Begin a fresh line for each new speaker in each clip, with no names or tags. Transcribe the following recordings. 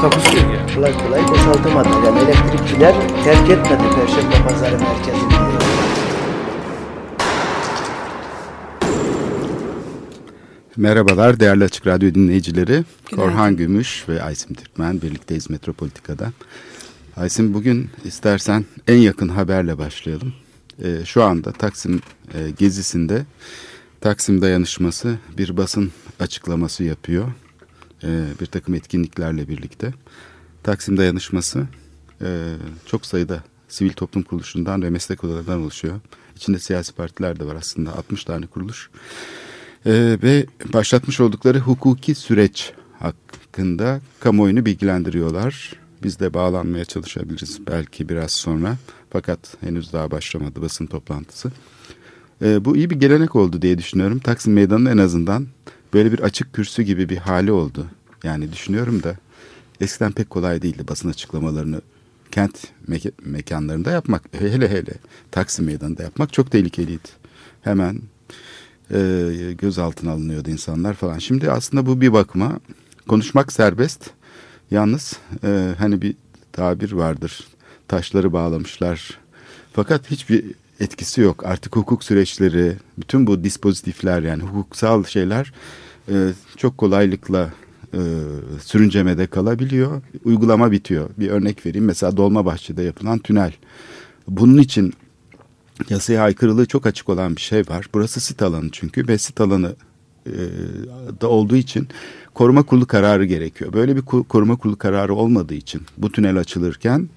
Takusuyor ya.
kolay kolay boşaltamadı. Yani elektrikçiler terk etmedi Perşembe Pazarı merkezini.
Merhabalar değerli Açık Radyo dinleyicileri. Korhan Gümüş ve Aysim Türkmen birlikteyiz Metropolitika'da. Aysim bugün istersen en yakın haberle başlayalım. Ee, şu anda Taksim e, gezisinde Taksim dayanışması bir basın açıklaması yapıyor. Ee, bir takım etkinliklerle birlikte. Taksim dayanışması e, çok sayıda sivil toplum kuruluşundan ve meslek odalarından oluşuyor. İçinde siyasi partiler de var aslında 60 tane kuruluş. Ee, ve başlatmış oldukları hukuki süreç hakkında kamuoyunu bilgilendiriyorlar. Biz de bağlanmaya çalışabiliriz belki biraz sonra. Fakat henüz daha başlamadı basın toplantısı. Ee, bu iyi bir gelenek oldu diye düşünüyorum. Taksim Meydanı'nın en azından böyle bir açık kürsü gibi bir hali oldu. Yani düşünüyorum da eskiden pek kolay değildi basın açıklamalarını kent me- mekanlarında yapmak. Hele hele Taksim Meydanı'nda yapmak çok tehlikeliydi. Hemen e, gözaltına alınıyordu insanlar falan. Şimdi aslında bu bir bakıma konuşmak serbest. Yalnız e, hani bir tabir vardır. Taşları bağlamışlar. Fakat hiçbir etkisi yok. Artık hukuk süreçleri, bütün bu dispozitifler yani hukuksal şeyler e, çok kolaylıkla e, sürüncemede kalabiliyor. Uygulama bitiyor. Bir örnek vereyim. Mesela Dolmabahçe'de yapılan tünel. Bunun için yasaya aykırılığı çok açık olan bir şey var. Burası sit alanı çünkü ve sit alanı e, da olduğu için koruma kurulu kararı gerekiyor. Böyle bir koruma kurulu kararı olmadığı için bu tünel açılırken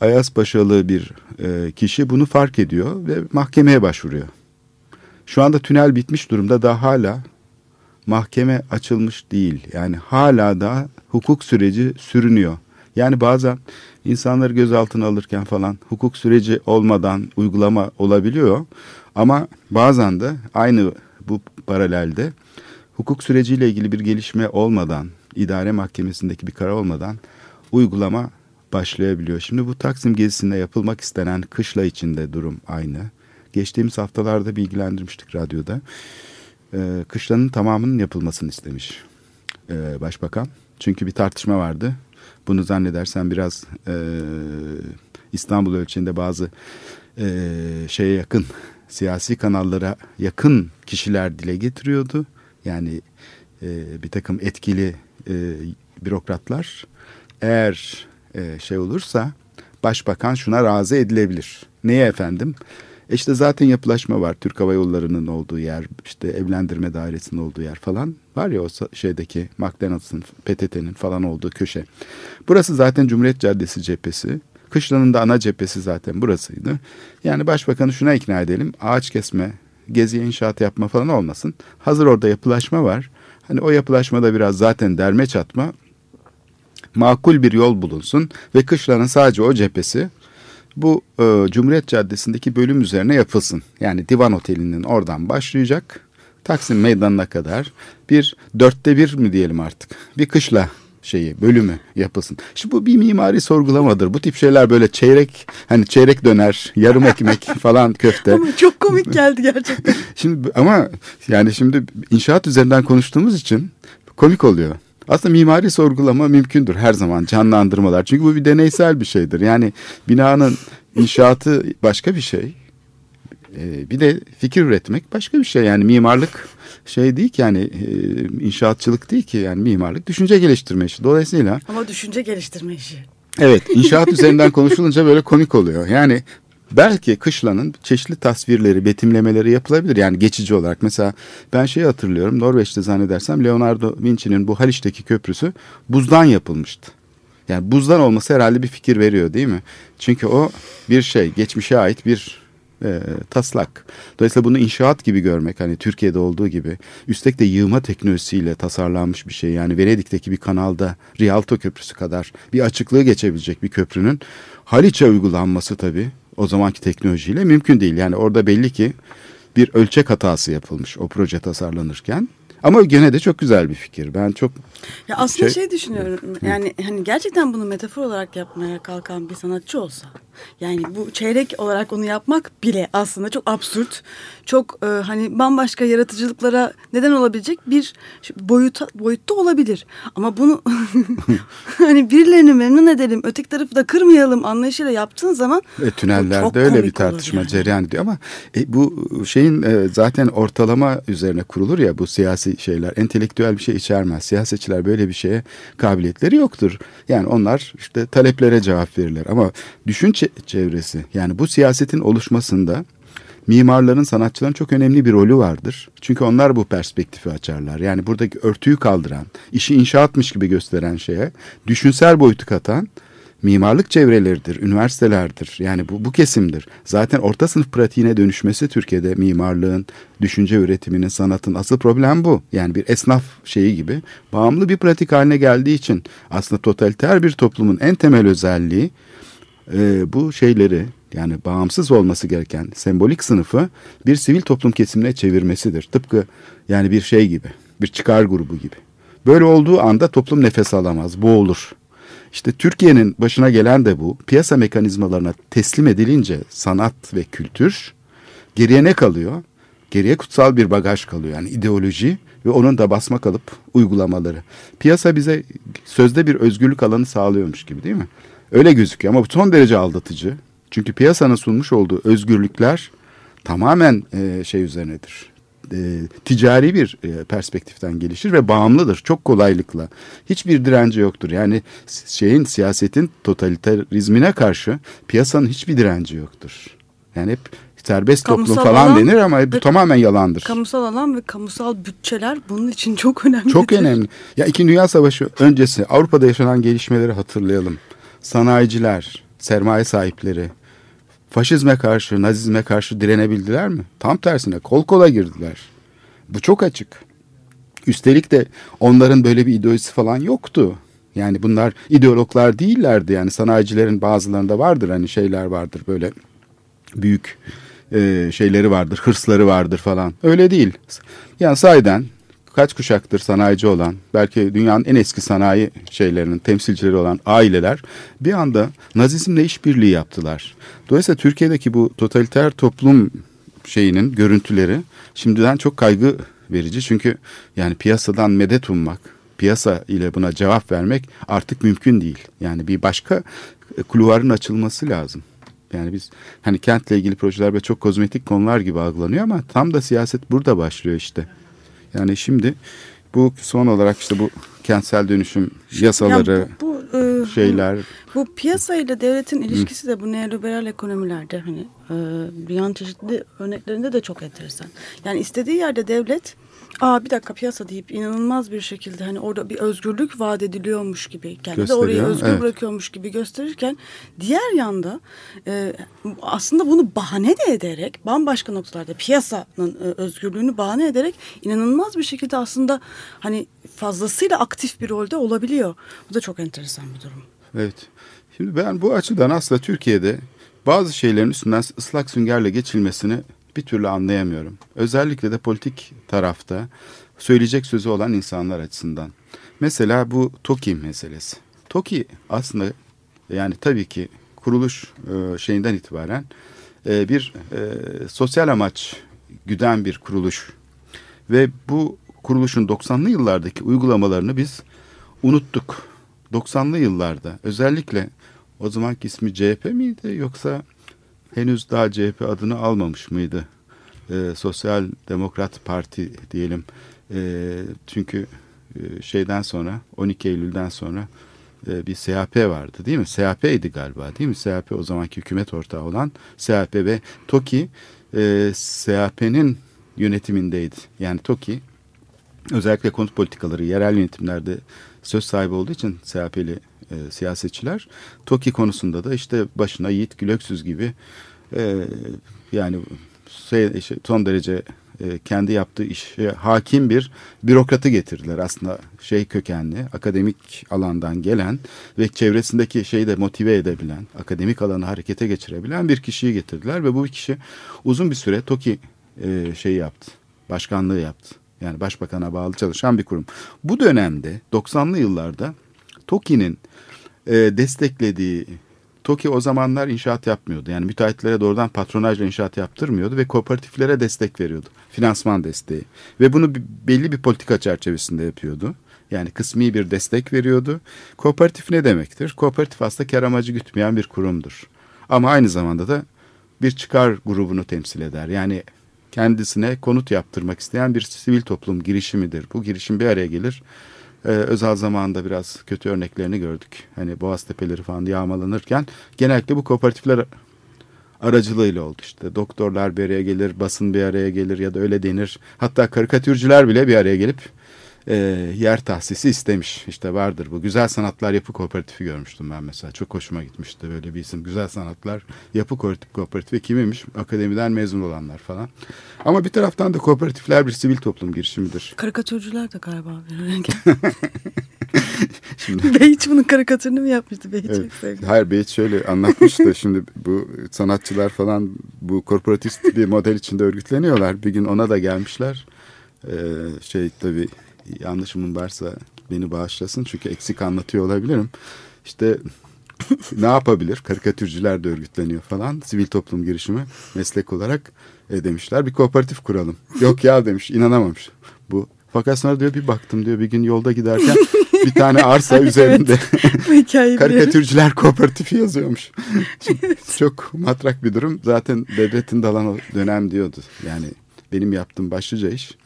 Ayas Paşalı bir e, kişi bunu fark ediyor ve mahkemeye başvuruyor. Şu anda tünel bitmiş durumda da hala mahkeme açılmış değil. Yani hala da hukuk süreci sürünüyor. Yani bazen insanları gözaltına alırken falan hukuk süreci olmadan uygulama olabiliyor. Ama bazen de aynı bu paralelde hukuk süreciyle ilgili bir gelişme olmadan, idare mahkemesindeki bir karar olmadan uygulama başlayabiliyor. Şimdi bu Taksim gezisinde yapılmak istenen kışla içinde durum aynı. Geçtiğimiz haftalarda bilgilendirmiştik radyoda. Ee, kışlanın tamamının yapılmasını istemiş ee, başbakan. Çünkü bir tartışma vardı. Bunu zannedersen biraz e, İstanbul ölçeğinde bazı e, şeye yakın siyasi kanallara yakın kişiler dile getiriyordu. Yani e, bir takım etkili e, bürokratlar eğer e, şey olursa başbakan şuna razı edilebilir. Neye efendim? E işte zaten yapılaşma var. Türk Hava Yolları'nın olduğu yer, işte evlendirme dairesinin olduğu yer falan. Var ya o şeydeki McDonald's'ın, PTT'nin falan olduğu köşe. Burası zaten Cumhuriyet Caddesi cephesi. Kışlanın da ana cephesi zaten burasıydı. Yani başbakanı şuna ikna edelim. Ağaç kesme, geziye inşaat yapma falan olmasın. Hazır orada yapılaşma var. Hani o yapılaşmada biraz zaten derme çatma makul bir yol bulunsun ve kışlanın sadece o cephesi bu e, Cumhuriyet Caddesi'ndeki bölüm üzerine yapılsın. Yani Divan Oteli'nin oradan başlayacak Taksim Meydanı'na kadar bir dörtte bir mi diyelim artık bir kışla şeyi bölümü yapılsın. Şimdi bu bir mimari sorgulamadır. Bu tip şeyler böyle çeyrek hani çeyrek döner, yarım ekmek falan köfte.
Ama çok komik geldi gerçekten.
şimdi ama yani şimdi inşaat üzerinden konuştuğumuz için komik oluyor. Aslında mimari sorgulama mümkündür her zaman canlandırmalar. Çünkü bu bir deneysel bir şeydir. Yani binanın inşaatı başka bir şey. Ee, bir de fikir üretmek başka bir şey. Yani mimarlık şey değil ki yani e, inşaatçılık değil ki yani mimarlık düşünce geliştirme işi. Dolayısıyla
Ama düşünce geliştirme işi.
Evet inşaat üzerinden konuşulunca böyle komik oluyor. Yani belki kışlanın çeşitli tasvirleri, betimlemeleri yapılabilir. Yani geçici olarak. Mesela ben şeyi hatırlıyorum. Norveç'te zannedersem Leonardo Vinci'nin bu Haliç'teki köprüsü buzdan yapılmıştı. Yani buzdan olması herhalde bir fikir veriyor değil mi? Çünkü o bir şey, geçmişe ait bir e, taslak. Dolayısıyla bunu inşaat gibi görmek hani Türkiye'de olduğu gibi üstelik de yığma teknolojisiyle tasarlanmış bir şey. Yani Venedik'teki bir kanalda Rialto Köprüsü kadar bir açıklığı geçebilecek bir köprünün Haliç'e uygulanması tabii o zamanki teknolojiyle mümkün değil. Yani orada belli ki bir ölçek hatası yapılmış o proje tasarlanırken. Ama gene de çok güzel bir fikir. Ben çok
Ya aslında
Şey-
şey, düşünüyorum. Yani hani gerçekten bunu metafor olarak yapmaya kalkan bir sanatçı olsa. Yani bu çeyrek olarak onu yapmak bile aslında çok absürt. Çok e, hani bambaşka yaratıcılıklara neden olabilecek bir boyuta, boyutta olabilir. Ama bunu hani birilerini memnun edelim, öteki tarafı da kırmayalım anlayışıyla yaptığın zaman
E, tünellerde öyle bir tartışma
yani.
cereyan ediyor ama e, bu şeyin e, zaten ortalama üzerine kurulur ya bu siyasi şeyler entelektüel bir şey içermez. Siyasetçiler böyle bir şeye kabiliyetleri yoktur. Yani onlar işte taleplere cevap verirler ama düşün çe- çevresi yani bu siyasetin oluşmasında mimarların, sanatçıların çok önemli bir rolü vardır. Çünkü onlar bu perspektifi açarlar. Yani buradaki örtüyü kaldıran, işi inşaatmış gibi gösteren şeye düşünsel boyutu katan mimarlık çevreleridir, üniversitelerdir. Yani bu, bu kesimdir. Zaten orta sınıf pratiğine dönüşmesi Türkiye'de mimarlığın, düşünce üretiminin, sanatın asıl problem bu. Yani bir esnaf şeyi gibi bağımlı bir pratik haline geldiği için aslında totaliter bir toplumun en temel özelliği e, bu şeyleri yani bağımsız olması gereken sembolik sınıfı bir sivil toplum kesimine çevirmesidir. Tıpkı yani bir şey gibi, bir çıkar grubu gibi. Böyle olduğu anda toplum nefes alamaz, boğulur. İşte Türkiye'nin başına gelen de bu. Piyasa mekanizmalarına teslim edilince sanat ve kültür geriye ne kalıyor? Geriye kutsal bir bagaj kalıyor. Yani ideoloji ve onun da basma kalıp uygulamaları. Piyasa bize sözde bir özgürlük alanı sağlıyormuş gibi değil mi? Öyle gözüküyor ama bu son derece aldatıcı. Çünkü piyasanın sunmuş olduğu özgürlükler tamamen e, şey üzerinedir. E, ticari bir e, perspektiften gelişir ve bağımlıdır çok kolaylıkla. Hiçbir direnci yoktur. Yani şeyin siyasetin totalitarizmine karşı piyasanın hiçbir direnci yoktur. Yani hep serbest toplum
Kamusal
falan
alan
denir ama bu tamamen yalandır.
kamusal alan ve kamusal bütçeler bunun için çok önemli.
Çok önemli. Ya İkinci Dünya Savaşı öncesi Avrupa'da yaşanan gelişmeleri hatırlayalım. Sanayiciler, sermaye sahipleri faşizme karşı, nazizme karşı direnebildiler mi? Tam tersine kol kola girdiler. Bu çok açık. Üstelik de onların böyle bir ideolojisi falan yoktu. Yani bunlar ideologlar değillerdi. Yani sanayicilerin bazılarında vardır hani şeyler vardır böyle büyük e, şeyleri vardır, hırsları vardır falan. Öyle değil. Yani sahiden kaç kuşaktır sanayici olan, belki dünyanın en eski sanayi şeylerinin temsilcileri olan aileler bir anda Nazizmle işbirliği yaptılar. Dolayısıyla Türkiye'deki bu totaliter toplum şeyinin görüntüleri şimdiden çok kaygı verici. Çünkü yani piyasadan medet ummak, piyasa ile buna cevap vermek artık mümkün değil. Yani bir başka e, kulvarın açılması lazım. Yani biz hani kentle ilgili projeler ve çok kozmetik konular gibi algılanıyor ama tam da siyaset burada başlıyor işte. Yani şimdi bu son olarak işte bu kentsel dönüşüm yasaları,
Ya bu, bu, e,
şeyler
Bu piyasa ile devletin ilişkisi de bu neoliberal ekonomilerde hani e, dünyanın çeşitli örneklerinde de çok enteresan. Yani istediği yerde devlet Aa bir dakika piyasa deyip inanılmaz bir şekilde hani orada bir özgürlük vaat ediliyormuş gibi kendi de orayı özgür
evet.
bırakıyormuş gibi gösterirken diğer yanda e, aslında bunu bahane de ederek bambaşka noktalarda piyasanın e, özgürlüğünü bahane ederek inanılmaz bir şekilde aslında hani fazlasıyla aktif bir rolde olabiliyor. Bu da çok enteresan bir durum.
Evet. Şimdi ben bu açıdan aslında Türkiye'de bazı şeylerin üstünden ıslak süngerle geçilmesini bir türlü anlayamıyorum. Özellikle de politik tarafta söyleyecek sözü olan insanlar açısından. Mesela bu TOKİ meselesi. TOKİ aslında yani tabii ki kuruluş e, şeyinden itibaren e, bir e, sosyal amaç güden bir kuruluş. Ve bu kuruluşun 90'lı yıllardaki uygulamalarını biz unuttuk. 90'lı yıllarda özellikle o zamanki ismi CHP miydi yoksa henüz daha CHP adını almamış mıydı? Ee, Sosyal Demokrat Parti diyelim. Ee, çünkü e, şeyden sonra 12 Eylül'den sonra e, bir SHP vardı değil mi? SHP'ydi galiba değil mi? SHP o zamanki hükümet ortağı olan SHP ve TOKİ e, SHP'nin yönetimindeydi. Yani TOKİ özellikle konut politikaları yerel yönetimlerde söz sahibi olduğu için CHP'li e, siyasetçiler TOKİ konusunda da işte başına Yiğit Gülöksüz gibi e, yani şey, şey, son derece e, kendi yaptığı işe hakim bir bürokratı getirdiler. Aslında şey kökenli, akademik alandan gelen ve çevresindeki şeyi de motive edebilen, akademik alanı harekete geçirebilen bir kişiyi getirdiler ve bu kişi uzun bir süre TOKİ e, şeyi yaptı, başkanlığı yaptı. Yani başbakana bağlı çalışan bir kurum. Bu dönemde 90'lı yıllarda TOKİ'nin e, desteklediği TOKİ o zamanlar inşaat yapmıyordu. Yani müteahhitlere doğrudan patronajla inşaat yaptırmıyordu ve kooperatiflere destek veriyordu. Finansman desteği. Ve bunu belli bir politika çerçevesinde yapıyordu. Yani kısmi bir destek veriyordu. Kooperatif ne demektir? Kooperatif aslında kar amacı gütmeyen bir kurumdur. Ama aynı zamanda da bir çıkar grubunu temsil eder. Yani kendisine konut yaptırmak isteyen bir sivil toplum girişimidir. Bu girişim bir araya gelir e, özel zamanında biraz kötü örneklerini gördük. Hani Boğaz Tepeleri falan yağmalanırken genellikle bu kooperatifler aracılığıyla oldu işte. Doktorlar bir araya gelir, basın bir araya gelir ya da öyle denir. Hatta karikatürcüler bile bir araya gelip e, yer tahsisi istemiş. İşte vardır bu. Güzel Sanatlar Yapı Kooperatifi görmüştüm ben mesela. Çok hoşuma gitmişti böyle bir isim. Güzel Sanatlar Yapı Kooperatifi kimiymiş? Akademiden mezun olanlar falan. Ama bir taraftan da kooperatifler bir sivil toplum girişimidir.
Karikatürcüler de galiba Şimdi... Beyiç bunun karikatürünü mü yapmıştı? Beyiç evet. çok sevdim.
Hayır Beyiç şöyle anlatmış da şimdi bu sanatçılar falan bu korporatist bir model içinde örgütleniyorlar. Bir gün ona da gelmişler. Ee, şey tabii yanlışımın varsa beni bağışlasın çünkü eksik anlatıyor olabilirim. İşte ne yapabilir? Karikatürcüler de örgütleniyor falan. Sivil toplum girişimi meslek olarak e, demişler. Bir kooperatif kuralım. Yok ya demiş inanamamış. Bu fakat sonra diyor bir baktım diyor bir gün yolda giderken bir tane arsa üzerinde karikatürcüler kooperatifi yazıyormuş. Çok matrak bir durum. Zaten devletin dalan dönem diyordu. Yani benim yaptığım başlıca iş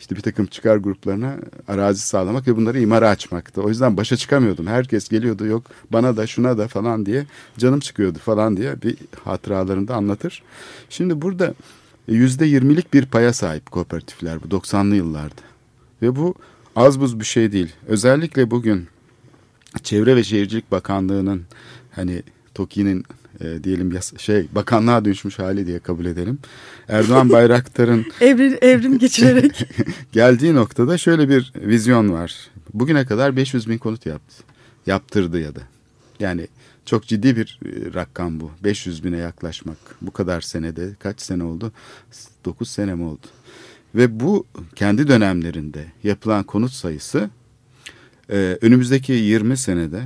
işte bir takım çıkar gruplarına arazi sağlamak ve bunları imara açmaktı. O yüzden başa çıkamıyordum. Herkes geliyordu yok bana da şuna da falan diye canım çıkıyordu falan diye bir hatıralarında anlatır. Şimdi burada yüzde yirmilik bir paya sahip kooperatifler bu 90'lı yıllarda. Ve bu az buz bir şey değil. Özellikle bugün Çevre ve Şehircilik Bakanlığı'nın hani TOKİ'nin e, diyelim yas şey bakanlığa dönüşmüş hali diye kabul edelim. Erdoğan Bayraktar'ın
evrim, evrim geçirerek
geldiği noktada şöyle bir vizyon var. Bugüne kadar 500 bin konut yaptı. Yaptırdı ya da. Yani çok ciddi bir e, rakam bu. 500 bine yaklaşmak. Bu kadar senede kaç sene oldu? 9 sene mi oldu? Ve bu kendi dönemlerinde yapılan konut sayısı e, önümüzdeki 20 senede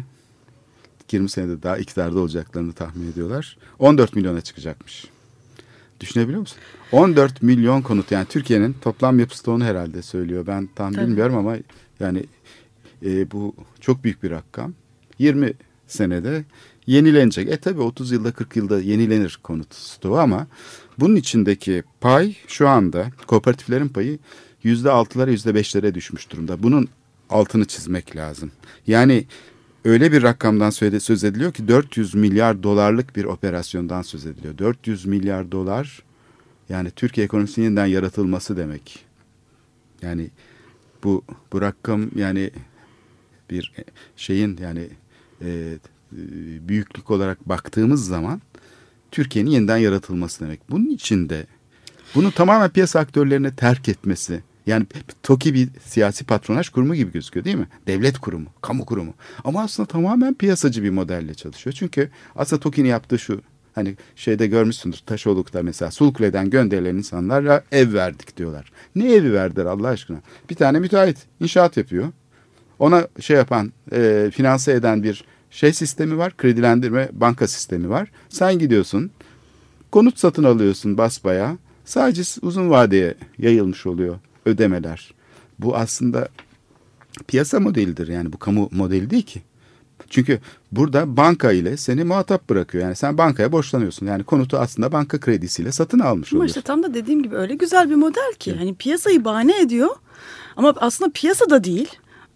20 senede daha iktidarda olacaklarını tahmin ediyorlar. 14 milyona çıkacakmış. Düşünebiliyor musun? 14 milyon konut yani Türkiye'nin toplam yapı stoğunu herhalde söylüyor. Ben tam Tabii. bilmiyorum ama yani e, bu çok büyük bir rakam. 20 senede yenilenecek. E tabi 30 yılda 40 yılda yenilenir konut stoğu ama bunun içindeki pay şu anda kooperatiflerin payı yüzde altılara yüzde beşlere düşmüş durumda. Bunun altını çizmek lazım. Yani öyle bir rakamdan söz ediliyor ki 400 milyar dolarlık bir operasyondan söz ediliyor. 400 milyar dolar yani Türkiye ekonomisinin yeniden yaratılması demek. Yani bu bu rakam yani bir şeyin yani e, büyüklük olarak baktığımız zaman Türkiye'nin yeniden yaratılması demek. Bunun içinde bunu tamamen piyasa aktörlerine terk etmesi yani TOKİ bir siyasi patronaj kurumu gibi gözüküyor değil mi? Devlet kurumu, kamu kurumu. Ama aslında tamamen piyasacı bir modelle çalışıyor. Çünkü aslında TOKİ'nin yaptığı şu. Hani şeyde görmüşsündür Taşoluk'ta mesela Sulkule'den gönderilen insanlara ev verdik diyorlar. Ne evi verdiler Allah aşkına? Bir tane müteahhit inşaat yapıyor. Ona şey yapan, e, finanse eden bir şey sistemi var. Kredilendirme banka sistemi var. Sen gidiyorsun konut satın alıyorsun basbaya. Sadece uzun vadeye yayılmış oluyor ödemeler. Bu aslında piyasa modelidir yani bu kamu modeli değil ki. Çünkü burada banka ile seni muhatap bırakıyor. Yani sen bankaya borçlanıyorsun. Yani konutu aslında banka kredisiyle satın almış oluyorsun.
Ama işte tam da dediğim gibi öyle güzel bir model ki. Evet. Hani piyasayı bahane ediyor ama aslında piyasa da değil.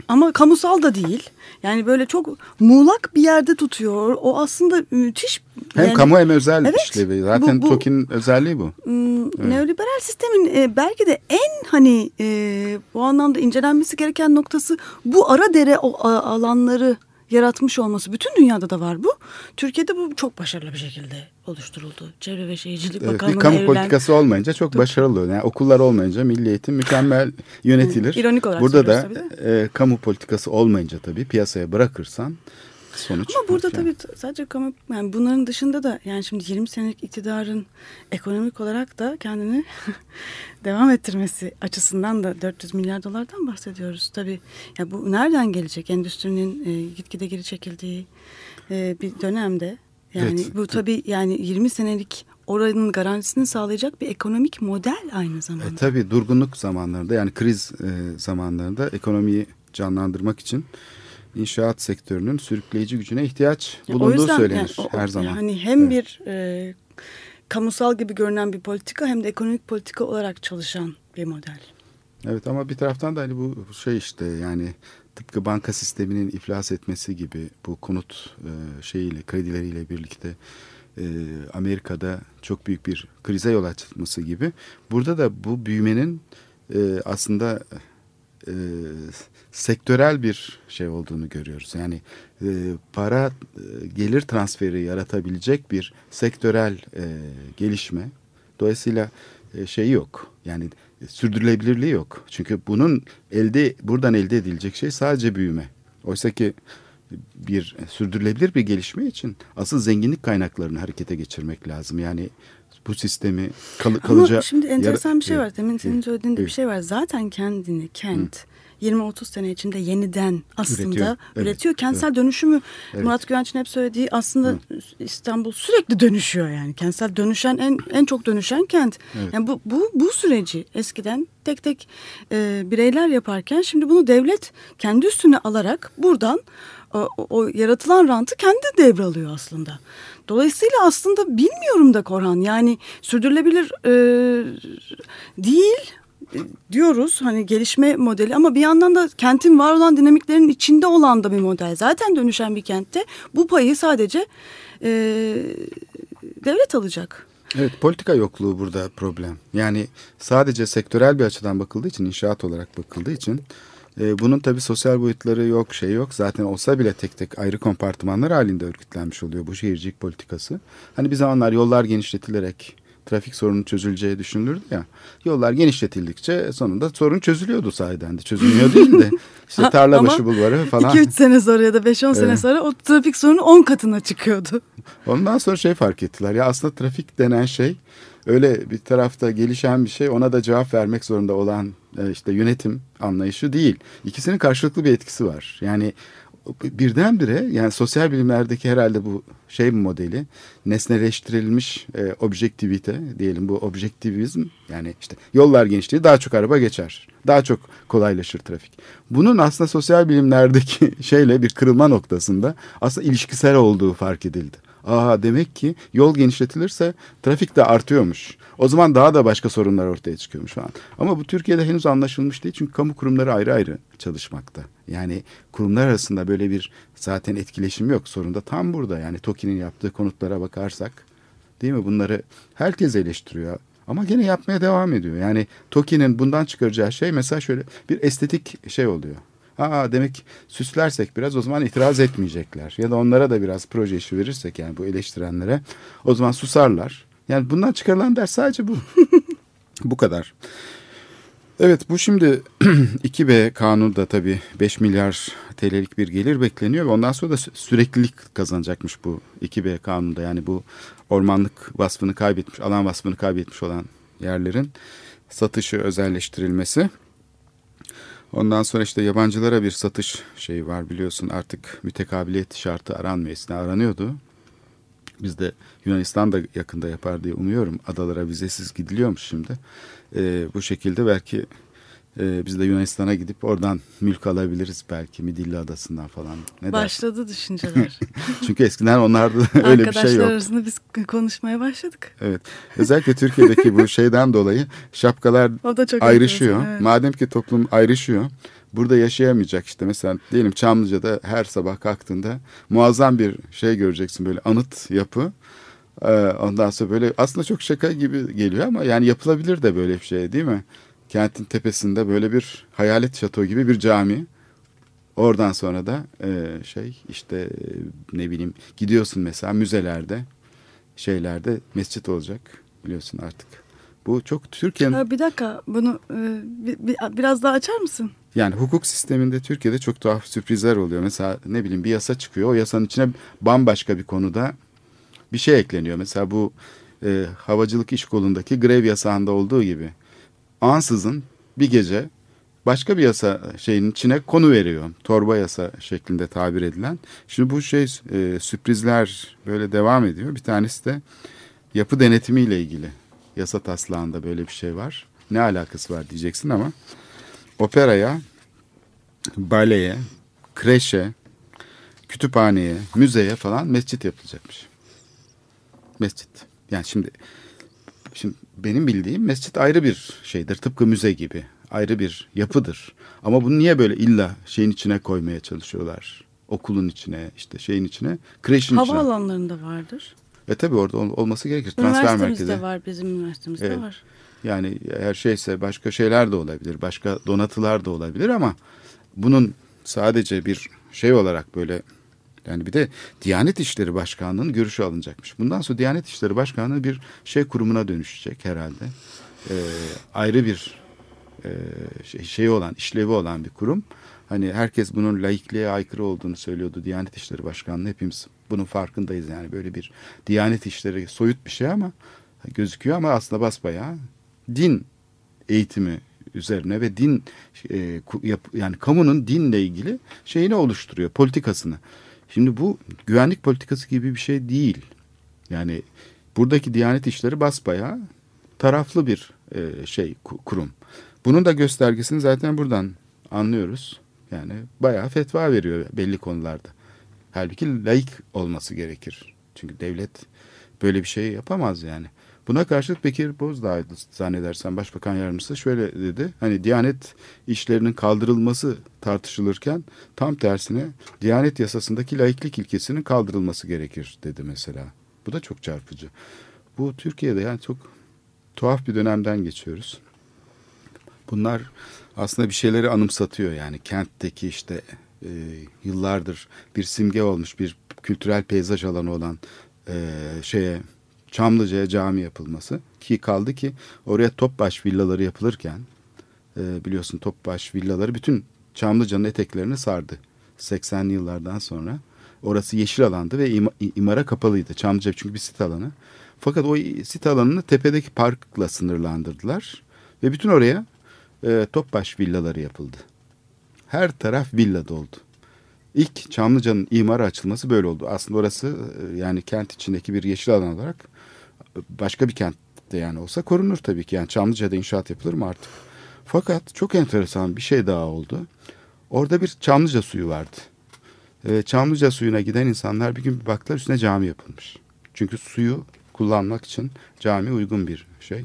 Ama kamusal da değil. Yani böyle çok muğlak bir yerde tutuyor. O aslında müthiş.
Hem yani, kamu hem özel evet, işlevi. Zaten bu, bu, TOKİ'nin özelliği bu.
evet. Neoliberal sistemin e, belki de en hani e, bu anlamda incelenmesi gereken noktası bu ara dere o alanları yaratmış olması. Bütün dünyada da var bu. Türkiye'de bu çok başarılı bir şekilde oluşturuldu. Çevre ve Şehircilik
Evet,
Bakanlığı'na
bir kamu politikası olmayınca çok başarılı oluyor. Yani okullar olmayınca milli eğitim mükemmel yönetilir.
İronik olarak
Burada da e, kamu politikası olmayınca tabii piyasaya bırakırsan sonuç.
Ama burada
yani.
tabii sadece kamu yani bunların dışında da yani şimdi 20 senelik iktidarın ekonomik olarak da kendini devam ettirmesi açısından da 400 milyar dolardan bahsediyoruz. Tabii ya bu nereden gelecek? Endüstrinin e, gitgide geri çekildiği e, bir dönemde yani
Evet.
bu tabii yani 20 senelik oranın garantisini sağlayacak bir ekonomik model aynı zamanda.
E, tabii durgunluk zamanlarında yani kriz e, zamanlarında ekonomiyi canlandırmak için inşaat sektörünün sürükleyici gücüne ihtiyaç bulunduğu
yüzden
söylenir
yani o-
her zaman.
Hani hem
Evet.
bir e, kamusal gibi görünen bir politika hem de ekonomik politika olarak çalışan bir model.
Evet ama bir taraftan da hani bu şey işte yani tıpkı banka sisteminin iflas etmesi gibi bu konut e, şeyiyle kredileriyle birlikte e, Amerika'da çok büyük bir krize yol açması gibi burada da bu büyümenin e, aslında e, sektörel bir şey olduğunu görüyoruz. Yani e, para e, gelir transferi yaratabilecek bir sektörel e, gelişme. Dolayısıyla e, şeyi yok. Yani e, sürdürülebilirliği yok. Çünkü bunun elde buradan elde edilecek şey sadece büyüme. Oysa ki bir e, sürdürülebilir bir gelişme için asıl zenginlik kaynaklarını harekete geçirmek lazım. Yani bu sistemi kalı, kalıcı
Ama şimdi enteresan bir şey var. Demin senin
evet.
bir şey var. Zaten kendini kent 20-30 sene içinde yeniden aslında
Üretiyor,
üretiyor.
evet,
Kentsel dönüşümü
Evet.
Murat Güvenç'in hep söylediği aslında İstanbul sürekli dönüşüyor yani. Kentsel dönüşen en en çok dönüşen kent.
Evet.
Yani bu bu bu süreci eskiden tek tek e, bireyler yaparken şimdi bunu devlet kendi üstüne alarak buradan o, o yaratılan rantı kendi devralıyor aslında. Dolayısıyla aslında bilmiyorum da Korhan yani sürdürülebilir e, değil e, diyoruz hani gelişme modeli ama bir yandan da kentin var olan dinamiklerin içinde olan da bir model. Zaten dönüşen bir kentte bu payı sadece e, devlet alacak.
Evet politika yokluğu burada problem. Yani sadece sektörel bir açıdan bakıldığı için inşaat olarak bakıldığı için e, bunun tabii sosyal boyutları yok şey yok. Zaten olsa bile tek tek ayrı kompartımanlar halinde örgütlenmiş oluyor bu şehircilik politikası. Hani bir zamanlar yollar genişletilerek trafik sorunu çözüleceği düşünülürdü ya. Yollar genişletildikçe sonunda sorun çözülüyordu sahiden de. Çözülmüyor değil de. İşte
Ama
Tarlabaşı bulvarı falan.
2-3 sene sonra ya da 5-10 sene
Evet.
sonra o trafik sorunu 10 katına çıkıyordu.
Ondan sonra şey fark ettiler. Ya aslında trafik denen şey öyle bir tarafta gelişen bir şey ona da cevap vermek zorunda olan e, işte yönetim anlayışı değil. İkisinin karşılıklı bir etkisi var. Yani birdenbire yani sosyal bilimlerdeki herhalde bu şey modeli nesneleştirilmiş e, objektivite diyelim bu objektivizm yani işte yollar genişliği daha çok araba geçer. Daha çok kolaylaşır trafik. Bunun aslında sosyal bilimlerdeki şeyle bir kırılma noktasında aslında ilişkisel olduğu fark edildi. Aa demek ki yol genişletilirse trafik de artıyormuş. O zaman daha da başka sorunlar ortaya çıkıyormuş falan. Ama bu Türkiye'de henüz anlaşılmış değil çünkü kamu kurumları ayrı ayrı çalışmakta. Yani kurumlar arasında böyle bir zaten etkileşim yok. Sorun da tam burada. Yani TOKİ'nin yaptığı konutlara bakarsak değil mi bunları herkes eleştiriyor. Ama gene yapmaya devam ediyor. Yani TOKİ'nin bundan çıkaracağı şey mesela şöyle bir estetik şey oluyor. Aa demek süslersek biraz o zaman itiraz etmeyecekler. Ya da onlara da biraz proje işi verirsek yani bu eleştirenlere o zaman susarlar. Yani bundan çıkarılan ders sadece bu. bu kadar. Evet bu şimdi 2B kanunda tabii 5 milyar TL'lik bir gelir bekleniyor ve ondan sonra da sü- süreklilik kazanacakmış bu 2B kanunda. Yani bu ormanlık vasfını kaybetmiş, alan vasfını kaybetmiş olan yerlerin satışı özelleştirilmesi. Ondan sonra işte yabancılara bir satış şeyi var biliyorsun artık mütekabiliyet şartı aranmıyor. Eskiden aranıyordu. Biz de Yunanistan da yakında yapar diye umuyorum. Adalara vizesiz gidiliyormuş şimdi. Ee, bu şekilde belki e, biz de Yunanistan'a gidip oradan mülk alabiliriz belki Midilli Adası'ndan falan. Ne dersin?
Başladı düşünceler.
Çünkü eskiden onlarda öyle bir
Arkadaşlar
şey yok.
arasında biz konuşmaya başladık.
Evet. Özellikle Türkiye'deki bu şeyden dolayı şapkalar ayrışıyor.
enteresan, evet.
Madem ki toplum ayrışıyor. Burada yaşayamayacak işte mesela diyelim Çamlıca'da her sabah kalktığında muazzam bir şey göreceksin böyle anıt yapı. Ee, ondan sonra böyle aslında çok şaka gibi geliyor ama yani yapılabilir de böyle bir şey değil mi? Kentin tepesinde böyle bir hayalet şato gibi bir cami. Oradan sonra da e, şey işte e, ne bileyim gidiyorsun mesela müzelerde şeylerde mescit olacak biliyorsun artık. Bu çok Türkiye'nin
bir dakika bunu e, bir- bir- biraz daha açar mısın?
yani hukuk sisteminde Türkiye'de çok tuhaf sürprizler oluyor. Mesela ne bileyim bir yasa çıkıyor. O yasanın içine bambaşka bir konuda bir şey ekleniyor. Mesela bu e, havacılık iş kolundaki grev yasağında olduğu gibi ansızın bir gece başka bir yasa şeyin içine konu veriyor. Torba yasa şeklinde tabir edilen. Şimdi bu şey e, sürprizler böyle devam ediyor. Bir tanesi de yapı denetimiyle ilgili. Yasa taslağında böyle bir şey var. Ne alakası var diyeceksin ama operaya, baleye, kreşe, kütüphaneye, müzeye falan mescit yapılacakmış. Mescit. Yani şimdi şimdi benim bildiğim mescit ayrı bir şeydir. Tıpkı müze gibi. Ayrı bir yapıdır. Ama bunu niye böyle illa şeyin içine koymaya çalışıyorlar? Okulun içine, işte şeyin içine, kreşin içine.
Havaalanlarında vardır.
E tabii orada ol- olması gerekir. Transfer merkezi.
var, bizim üniversitemizde
Evet.
var.
Yani her şeyse başka şeyler de olabilir. Başka donatılar da olabilir ama bunun sadece bir şey olarak böyle yani bir de Diyanet İşleri Başkanlığı'nın görüşü alınacakmış. Bundan sonra Diyanet İşleri Başkanlığı bir şey kurumuna dönüşecek herhalde. Ee, ayrı bir e, şey, şeyi olan, işlevi olan bir kurum. Hani herkes bunun laikliğe aykırı olduğunu söylüyordu Diyanet İşleri Başkanlığı. Hepimiz bunun farkındayız yani böyle bir Diyanet İşleri soyut bir şey ama gözüküyor ama aslında basbayağı din eğitimi üzerine ve din e, yani kamunun dinle ilgili şeyini oluşturuyor politikasını. Şimdi bu güvenlik politikası gibi bir şey değil. Yani buradaki Diyanet İşleri basbayağı taraflı bir e, şey ku- kurum. Bunun da göstergesini zaten buradan anlıyoruz. Yani bayağı fetva veriyor belli konularda. Halbuki laik olması gerekir. Çünkü devlet böyle bir şey yapamaz yani. Buna karşılık Bekir Bozdağ'dı zannedersen başbakan yardımcısı şöyle dedi. Hani Diyanet işlerinin kaldırılması tartışılırken tam tersine Diyanet yasasındaki laiklik ilkesinin kaldırılması gerekir dedi mesela. Bu da çok çarpıcı. Bu Türkiye'de yani çok tuhaf bir dönemden geçiyoruz. Bunlar aslında bir şeyleri anımsatıyor yani kentteki işte e, yıllardır bir simge olmuş bir kültürel peyzaj alanı olan e, şeye Çamlıca'ya cami yapılması ki kaldı ki oraya Topbaş villaları yapılırken e, biliyorsun Topbaş villaları bütün Çamlıca'nın eteklerini sardı 80'li yıllardan sonra. Orası yeşil alandı ve ima- imara kapalıydı. Çamlıca çünkü bir sit alanı. Fakat o sit alanını tepedeki parkla sınırlandırdılar ve bütün oraya e, Topbaş villaları yapıldı. Her taraf villa doldu. İlk Çamlıca'nın imara açılması böyle oldu. Aslında orası e, yani kent içindeki bir yeşil alan olarak başka bir kentte yani olsa korunur tabii ki. Yani Çamlıca'da inşaat yapılır mı artık? Fakat çok enteresan bir şey daha oldu. Orada bir Çamlıca suyu vardı. E, Çamlıca suyuna giden insanlar bir gün bir baktılar üstüne cami yapılmış. Çünkü suyu kullanmak için cami uygun bir şey.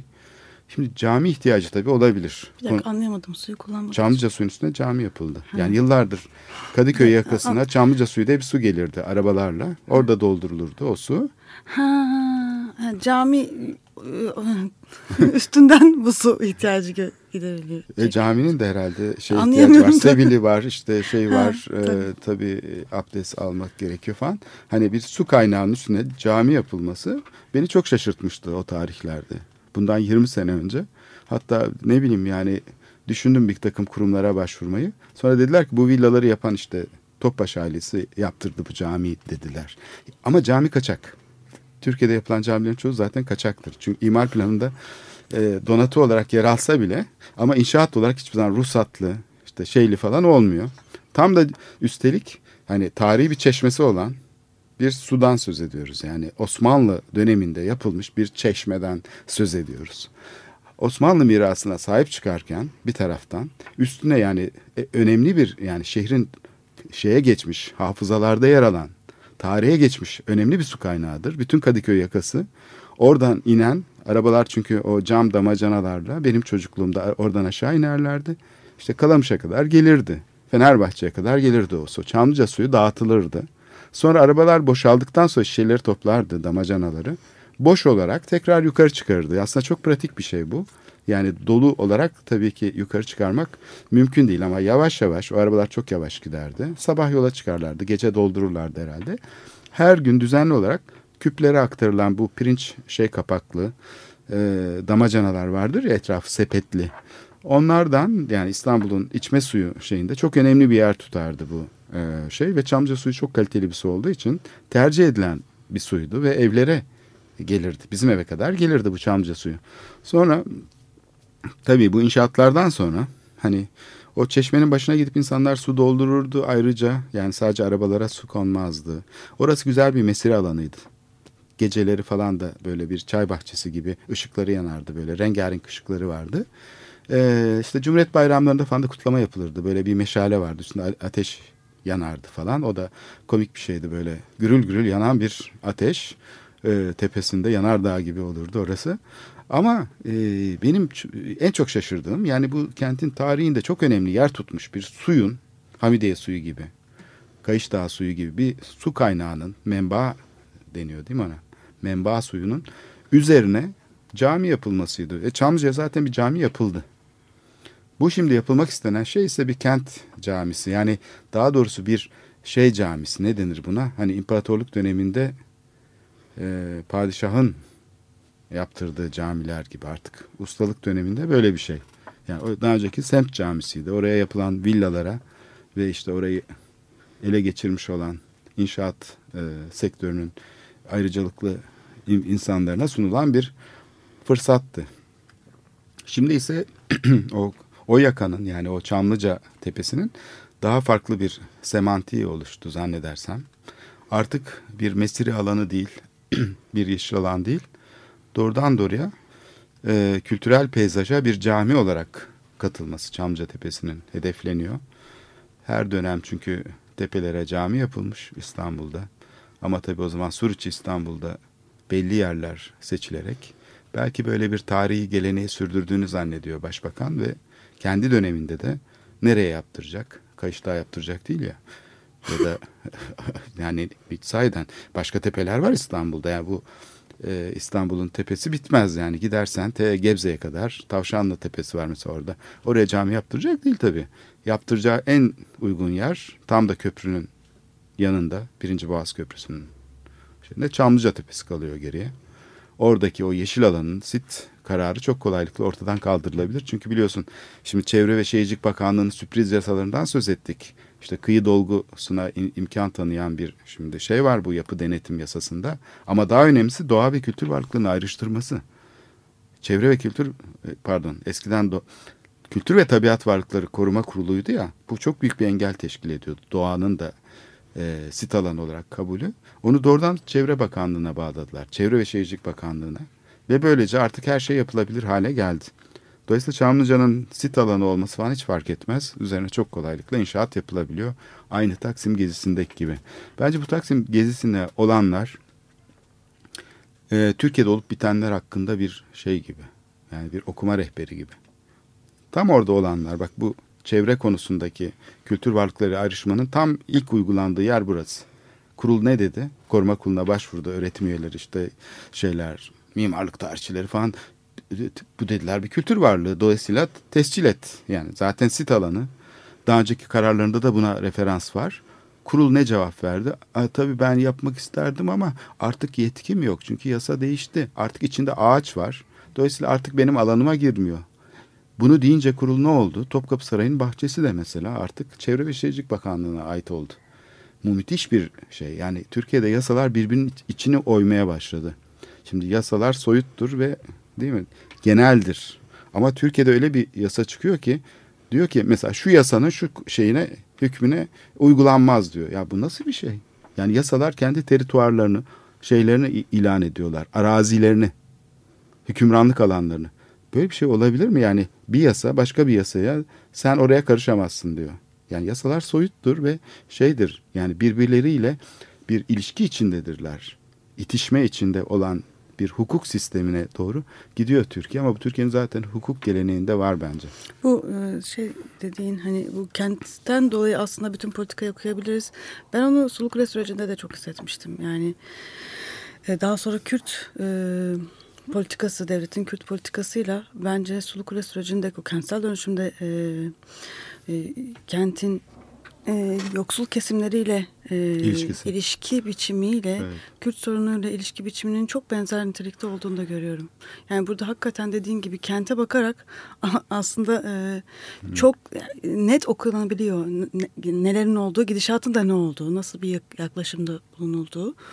Şimdi cami ihtiyacı tabii olabilir.
Bir dakika anlayamadım suyu kullanmak.
Çamlıca suyun üstüne cami yapıldı. Yani yıllardır Kadıköy yakasına Çamlıca suyu diye bir su gelirdi arabalarla. Orada doldurulurdu o su.
Ha, ha, cami e, üstünden bu su ihtiyacı gideriliyor.
E, caminin de herhalde şey ihtiyacı var. Sevili var işte şey
Ha,
var. e,
tabii.
tabii e, abdest almak gerekiyor falan. Hani bir su kaynağının üstüne cami yapılması beni çok şaşırtmıştı o tarihlerde. Bundan 20 sene önce. Hatta ne bileyim yani düşündüm bir takım kurumlara başvurmayı. Sonra dediler ki bu villaları yapan işte Topbaş ailesi yaptırdı bu camiyi dediler. Ama cami kaçak. Türkiye'de yapılan camilerin çoğu zaten kaçaktır. Çünkü imar planında e, donatı olarak yer alsa bile ama inşaat olarak hiçbir zaman ruhsatlı işte şeyli falan olmuyor. Tam da üstelik hani tarihi bir çeşmesi olan bir sudan söz ediyoruz. Yani Osmanlı döneminde yapılmış bir çeşmeden söz ediyoruz. Osmanlı mirasına sahip çıkarken bir taraftan üstüne yani e, önemli bir yani şehrin şeye geçmiş hafızalarda yer alan tarihe geçmiş önemli bir su kaynağıdır. Bütün Kadıköy yakası oradan inen arabalar çünkü o cam damacanalarla benim çocukluğumda oradan aşağı inerlerdi. İşte Kalamış'a kadar gelirdi. Fenerbahçe'ye kadar gelirdi o su. Çamlıca suyu dağıtılırdı. Sonra arabalar boşaldıktan sonra şişeleri toplardı damacanaları. Boş olarak tekrar yukarı çıkarırdı. Aslında çok pratik bir şey bu. Yani dolu olarak tabii ki yukarı çıkarmak mümkün değil ama yavaş yavaş o arabalar çok yavaş giderdi. Sabah yola çıkarlardı, gece doldururlardı herhalde. Her gün düzenli olarak küplere aktarılan bu pirinç şey kapaklı e, damacanalar vardır ya etrafı sepetli. Onlardan yani İstanbul'un içme suyu şeyinde çok önemli bir yer tutardı bu e, şey ve Çamlıca suyu çok kaliteli bir su olduğu için tercih edilen bir suydu ve evlere gelirdi. Bizim eve kadar gelirdi bu Çamlıca suyu. Sonra tabii bu inşaatlardan sonra hani o çeşmenin başına gidip insanlar su doldururdu ayrıca yani sadece arabalara su konmazdı. Orası güzel bir mesire alanıydı. Geceleri falan da böyle bir çay bahçesi gibi ışıkları yanardı böyle rengarenk ışıkları vardı. Ee, işte Cumhuriyet bayramlarında falan da kutlama yapılırdı. Böyle bir meşale vardı üstünde ateş yanardı falan. O da komik bir şeydi böyle gürül gürül yanan bir ateş e, tepesinde yanardağ gibi olurdu orası. Ama e, benim en çok şaşırdığım yani bu kentin tarihinde çok önemli yer tutmuş bir suyun Hamidiye suyu gibi, Kayış Dağı suyu gibi bir su kaynağının menba deniyor değil mi ona? Menba suyunun üzerine cami yapılmasıydı. E, Çamlıca zaten bir cami yapıldı. Bu şimdi yapılmak istenen şey ise bir kent camisi. Yani daha doğrusu bir şey camisi ne denir buna? Hani imparatorluk döneminde e, padişahın yaptırdığı camiler gibi artık ustalık döneminde böyle bir şey. Yani daha önceki semt camisiydi. Oraya yapılan villalara ve işte orayı ele geçirmiş olan inşaat e, sektörünün ayrıcalıklı insanlarına sunulan bir fırsattı. Şimdi ise o o yakanın yani o Çamlıca tepesinin daha farklı bir semantiği oluştu zannedersem. Artık bir mesire alanı değil, bir yeşil alan değil, doğrudan doğruya e, kültürel peyzaja bir cami olarak katılması Çamlıca Tepesi'nin hedefleniyor. Her dönem çünkü tepelere cami yapılmış İstanbul'da. Ama tabii o zaman Suriç İstanbul'da belli yerler seçilerek belki böyle bir tarihi geleneği sürdürdüğünü zannediyor başbakan ve kendi döneminde de nereye yaptıracak? Kayıştağ yaptıracak değil ya. Ya da yani sahiden başka tepeler var İstanbul'da. Yani bu e, İstanbul'un tepesi bitmez yani. Gidersen te Gebze'ye kadar Tavşanlı Tepesi var mesela orada. Oraya cami yaptıracak değil tabii. Yaptıracağı en uygun yer tam da köprünün yanında. Birinci Boğaz Köprüsü'nün. Şimdi Çamlıca Tepesi kalıyor geriye. Oradaki o yeşil alanın sit kararı çok kolaylıkla ortadan kaldırılabilir. Çünkü biliyorsun şimdi Çevre ve Şehircilik Bakanlığı'nın sürpriz yasalarından söz ettik. İşte kıyı dolgusuna imkan tanıyan bir şimdi şey var bu yapı denetim yasasında. Ama daha önemlisi doğa ve kültür varlıklarını ayrıştırması. Çevre ve kültür e, pardon eskiden do, Kültür ve Tabiat Varlıkları Koruma Kurulu'ydu ya. Bu çok büyük bir engel teşkil ediyordu. Doğanın da e, sit alanı olarak kabulü. Onu doğrudan Çevre Bakanlığı'na bağladılar. Çevre ve Şehircilik Bakanlığı'na. Ve böylece artık her şey yapılabilir hale geldi. Dolayısıyla Çamlıca'nın sit alanı olması falan hiç fark etmez. Üzerine çok kolaylıkla inşaat yapılabiliyor. Aynı Taksim gezisindeki gibi. Bence bu Taksim gezisinde olanlar e, Türkiye'de olup bitenler hakkında bir şey gibi. Yani bir okuma rehberi gibi. Tam orada olanlar bak bu çevre konusundaki kültür varlıkları ayrışmanın tam ilk uygulandığı yer burası. Kurul ne dedi? Koruma kuruluna başvurdu. Öğretim üyeleri işte şeyler, mimarlık tarihçileri falan bu dediler bir kültür varlığı. Dolayısıyla tescil et. Yani zaten sit alanı. Daha önceki kararlarında da buna referans var. Kurul ne cevap verdi? A, tabii ben yapmak isterdim ama artık yetkim yok. Çünkü yasa değişti. Artık içinde ağaç var. Dolayısıyla artık benim alanıma girmiyor. Bunu deyince kurul ne oldu? Topkapı Sarayı'nın bahçesi de mesela artık Çevre ve Şehircilik Bakanlığı'na ait oldu. Bu müthiş bir şey. Yani Türkiye'de yasalar birbirinin içini oymaya başladı. Şimdi yasalar soyuttur ve değil mi? Geneldir. Ama Türkiye'de öyle bir yasa çıkıyor ki diyor ki mesela şu yasanın şu şeyine hükmüne uygulanmaz diyor. Ya bu nasıl bir şey? Yani yasalar kendi terituarlarını, şeylerini ilan ediyorlar. Arazilerini, hükümranlık alanlarını. Böyle bir şey olabilir mi? Yani bir yasa başka bir yasaya sen oraya karışamazsın diyor. Yani yasalar soyuttur ve şeydir. Yani birbirleriyle bir ilişki içindedirler. İtişme içinde olan bir hukuk sistemine doğru gidiyor Türkiye ama bu Türkiye'nin zaten hukuk geleneğinde var bence.
Bu e, şey dediğin hani bu kentten dolayı aslında bütün politikayı okuyabiliriz. Ben onu Sulukule sürecinde de çok hissetmiştim. Yani e, daha sonra Kürt e, politikası, devletin Kürt politikasıyla bence Sulukule sürecinde o kentsel dönüşümde e, e, kentin e, yoksul kesimleriyle e,
İlişkisi.
ilişki biçimiyle
Evet.
Kürt sorunuyla ilişki biçiminin çok benzer nitelikte olduğunu da görüyorum. Yani burada hakikaten dediğin gibi kente bakarak aslında e, çok net okunabiliyor ne- nelerin olduğu, gidişatın da ne olduğu, nasıl bir yak- yaklaşımda bulunulduğu.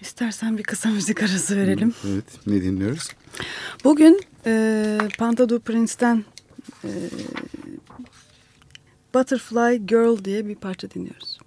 İstersen bir kısa müzik arası verelim.
Evet, ne dinliyoruz?
Bugün e, Panta du Prince'ten e, Butterfly Girl diye bir parça dinliyoruz.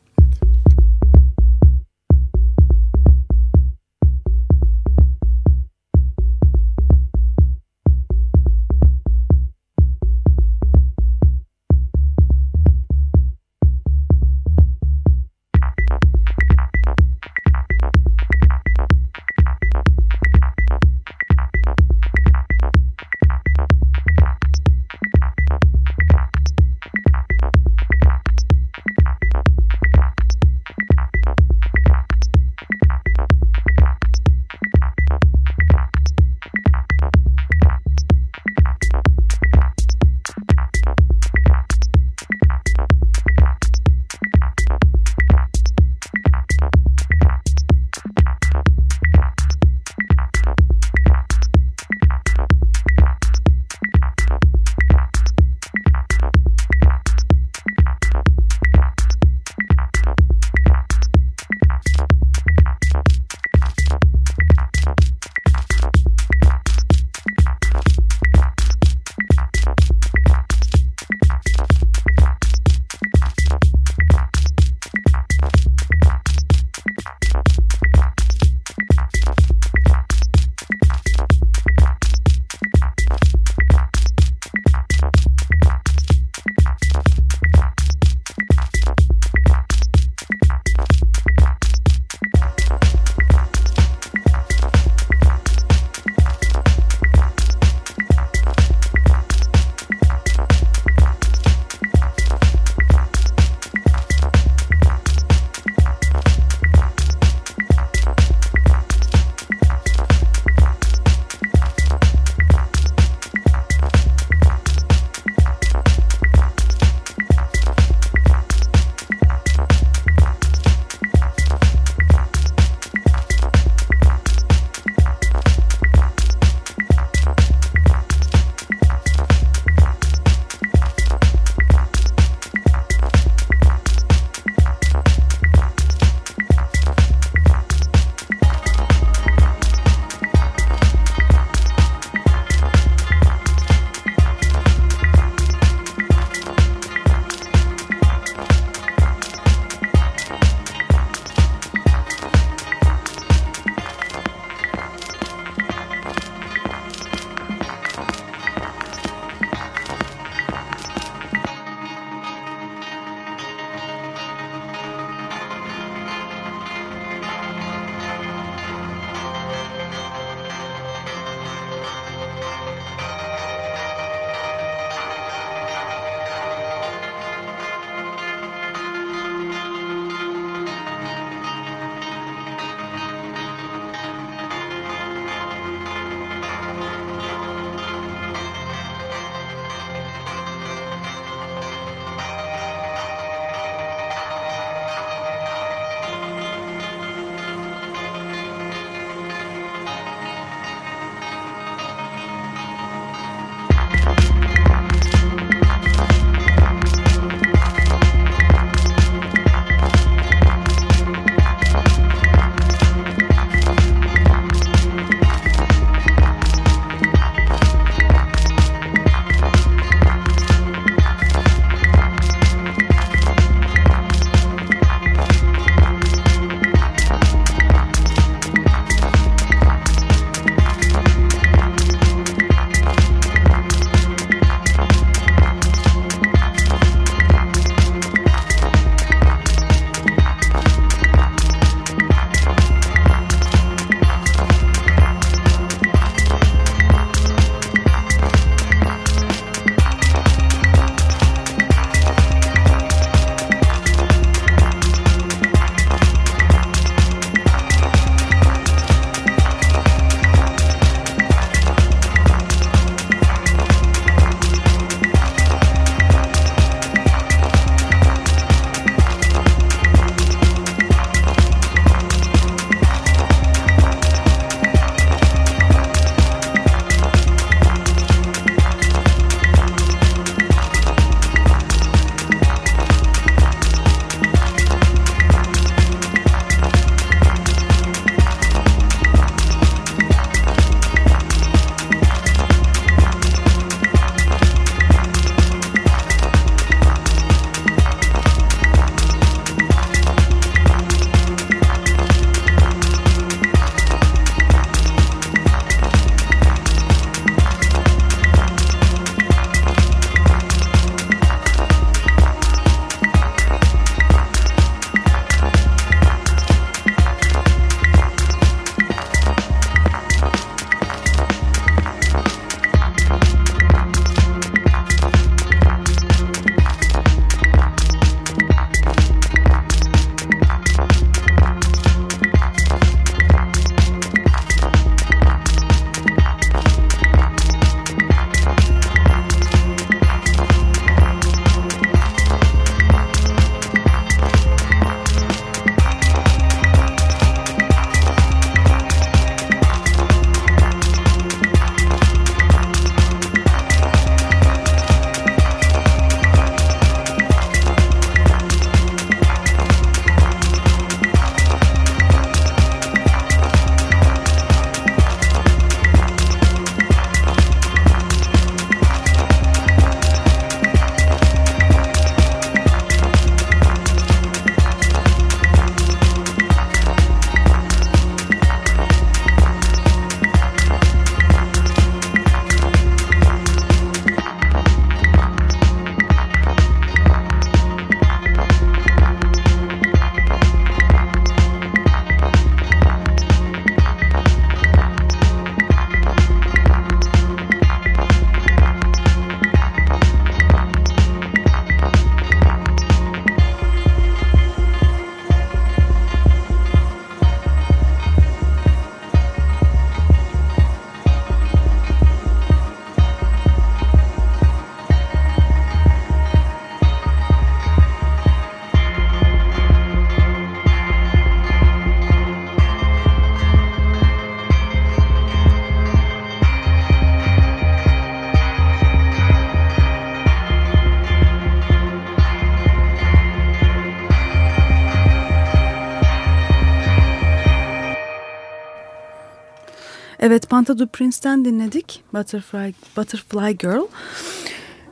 Evet Panta du Prince'ten dinledik Butterfly, Butterfly Girl.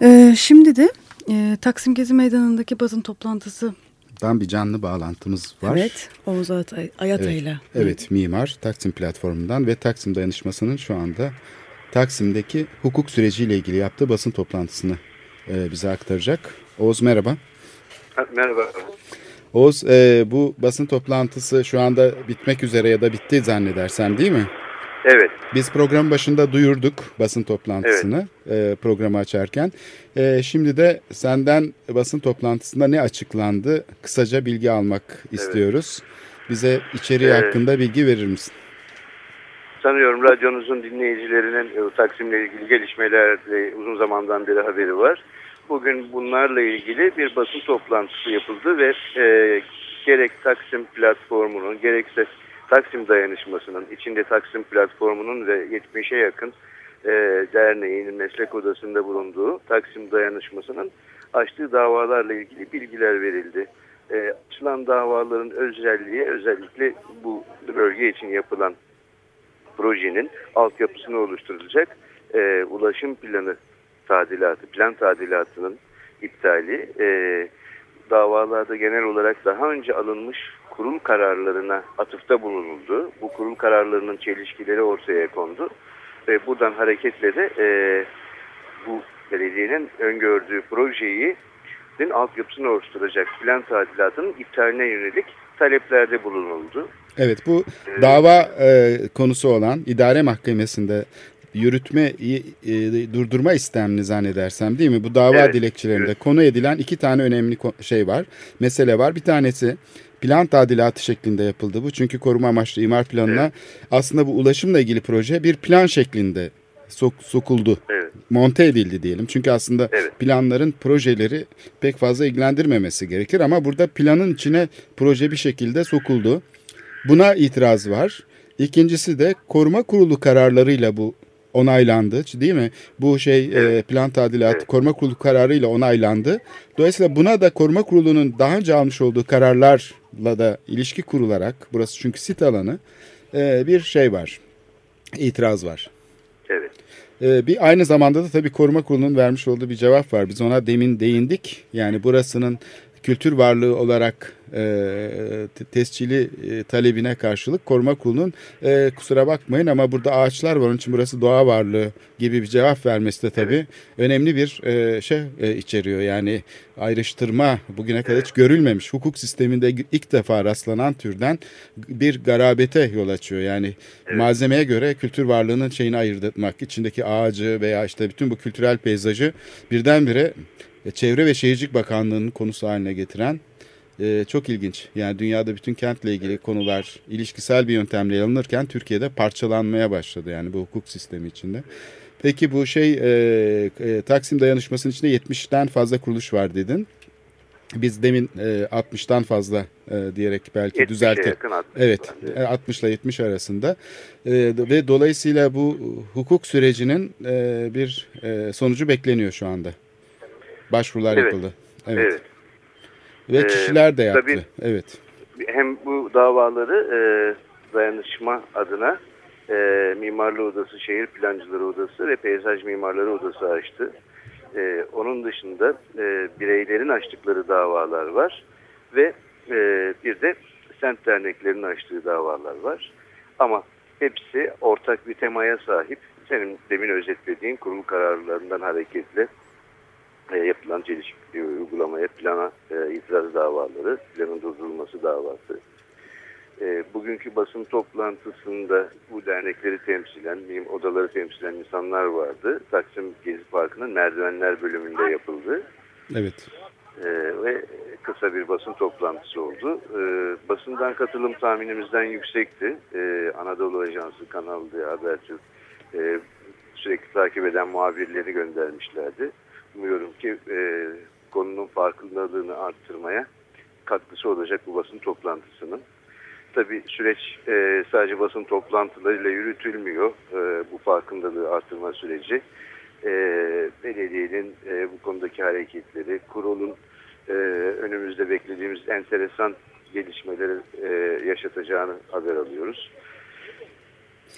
Ee, şimdi de e, Taksim Gezi Meydanı'ndaki basın toplantısı.
Dan bir canlı bağlantımız var.
Evet Oğuz Atay, Ayatay'la.
Evet, evet mimar Taksim platformundan ve Taksim dayanışmasının şu anda Taksim'deki hukuk süreciyle ilgili yaptığı basın toplantısını e, bize aktaracak. Oğuz merhaba.
Merhaba.
Oğuz e, bu basın toplantısı şu anda bitmek üzere ya da bitti zannedersem değil mi?
Evet.
Biz program başında duyurduk basın toplantısını evet. e, programı açarken. E, şimdi de senden basın toplantısında ne açıklandı kısaca bilgi almak evet. istiyoruz. Bize içeriği evet. hakkında bilgi verir misin?
Sanıyorum radyonuzun dinleyicilerinin e, Taksim'le ilgili gelişmelerle uzun zamandan beri haberi var. Bugün bunlarla ilgili bir basın toplantısı yapıldı ve e, gerek Taksim platformunun gerekse Taksim Dayanışması'nın, içinde Taksim Platformu'nun ve 70'e yakın e, derneğin meslek odasında bulunduğu Taksim Dayanışması'nın açtığı davalarla ilgili bilgiler verildi. E, açılan davaların özelliği özellikle bu bölge için yapılan projenin altyapısını oluşturulacak e, ulaşım planı tadilatı, plan tadilatının iptali, e, davalarda genel olarak daha önce alınmış kurul kararlarına atıfta bulunuldu. Bu kurul kararlarının çelişkileri ortaya kondu. Ve buradan hareketle de e, bu belediyenin öngördüğü projeyi din altyapısını oluşturacak plan tadilatının iptaline yönelik taleplerde bulunuldu.
Evet bu ee, dava e, konusu olan idare mahkemesinde yürütme e, durdurma istemini zannedersem değil mi? Bu dava evet, dilekçelerinde evet. konu edilen iki tane önemli şey var. Mesele var. Bir tanesi plan tadilatı şeklinde yapıldı bu. Çünkü koruma amaçlı imar planına evet. aslında bu ulaşımla ilgili proje bir plan şeklinde sok, sokuldu. Evet. Monte edildi diyelim. Çünkü aslında evet. planların projeleri pek fazla ilgilendirmemesi gerekir ama burada planın içine proje bir şekilde sokuldu. Buna itiraz var. İkincisi de koruma kurulu kararlarıyla bu onaylandı değil mi? Bu şey evet. e, plan tadilatı evet. koruma kurulu kararıyla onaylandı. Dolayısıyla buna da koruma kurulunun daha önce almış olduğu kararlarla da ilişki kurularak burası çünkü sit alanı e, bir şey var. İtiraz var.
Evet.
E, bir aynı zamanda da tabii koruma kurulunun vermiş olduğu bir cevap var. Biz ona demin değindik. Yani burasının kültür varlığı olarak e, tescili e, talebine karşılık koruma kurulunun e, kusura bakmayın ama burada ağaçlar var onun için burası doğa varlığı gibi bir cevap vermesi de tabii evet. önemli bir e, şey e, içeriyor. Yani ayrıştırma bugüne kadar hiç görülmemiş hukuk sisteminde ilk defa rastlanan türden bir garabete yol açıyor. Yani evet. malzemeye göre kültür varlığının şeyini ayırt etmek içindeki ağacı veya işte bütün bu kültürel peyzajı birdenbire Çevre ve Şehircilik Bakanlığı'nın konusu haline getiren e, çok ilginç. Yani dünyada bütün kentle ilgili konular ilişkisel bir yöntemle alınırken Türkiye'de parçalanmaya başladı yani bu hukuk sistemi içinde. Peki bu şey e, e, Taksim dayanışmasının içinde 70'ten fazla kuruluş var dedin. Biz demin e, 60'tan fazla e, diyerek belki düzelttik. Evet, 60 ile 70 arasında e, ve dolayısıyla bu hukuk sürecinin e, bir e, sonucu bekleniyor şu anda. Başvurular evet. yapıldı. Evet. evet. Ve ee, kişiler de yaptı. Tabii, evet.
Hem bu davaları e, dayanışma adına e, Mimarlı Odası, Şehir Plancıları Odası ve Peyzaj Mimarları Odası açtı. E, onun dışında e, bireylerin açtıkları davalar var ve e, bir de sent derneklerinin açtığı davalar var. Ama hepsi ortak bir temaya sahip. Senin demin özetlediğin kurul kararlarından hareketle e, yapılan çelişkili uygulamaya, plana e, itiraz davaları, planın durdurulması davası. E, bugünkü basın toplantısında bu dernekleri temsilen, mim odaları temsilen insanlar vardı. Taksim Gezi Parkı'nın merdivenler bölümünde yapıldı.
Evet.
E, ve kısa bir basın toplantısı oldu. E, basından katılım tahminimizden yüksekti. E, Anadolu Ajansı, Kanal D, Habertürk e, sürekli takip eden muhabirleri göndermişlerdi umuyorum ki e, konunun farkındalığını arttırmaya katkısı olacak bu basın toplantısının. Tabi süreç e, sadece basın toplantılarıyla yürütülmüyor e, bu farkındalığı arttırma süreci. E, belediyenin e, bu konudaki hareketleri, kurulun e, önümüzde beklediğimiz enteresan gelişmeleri e, yaşatacağını haber alıyoruz.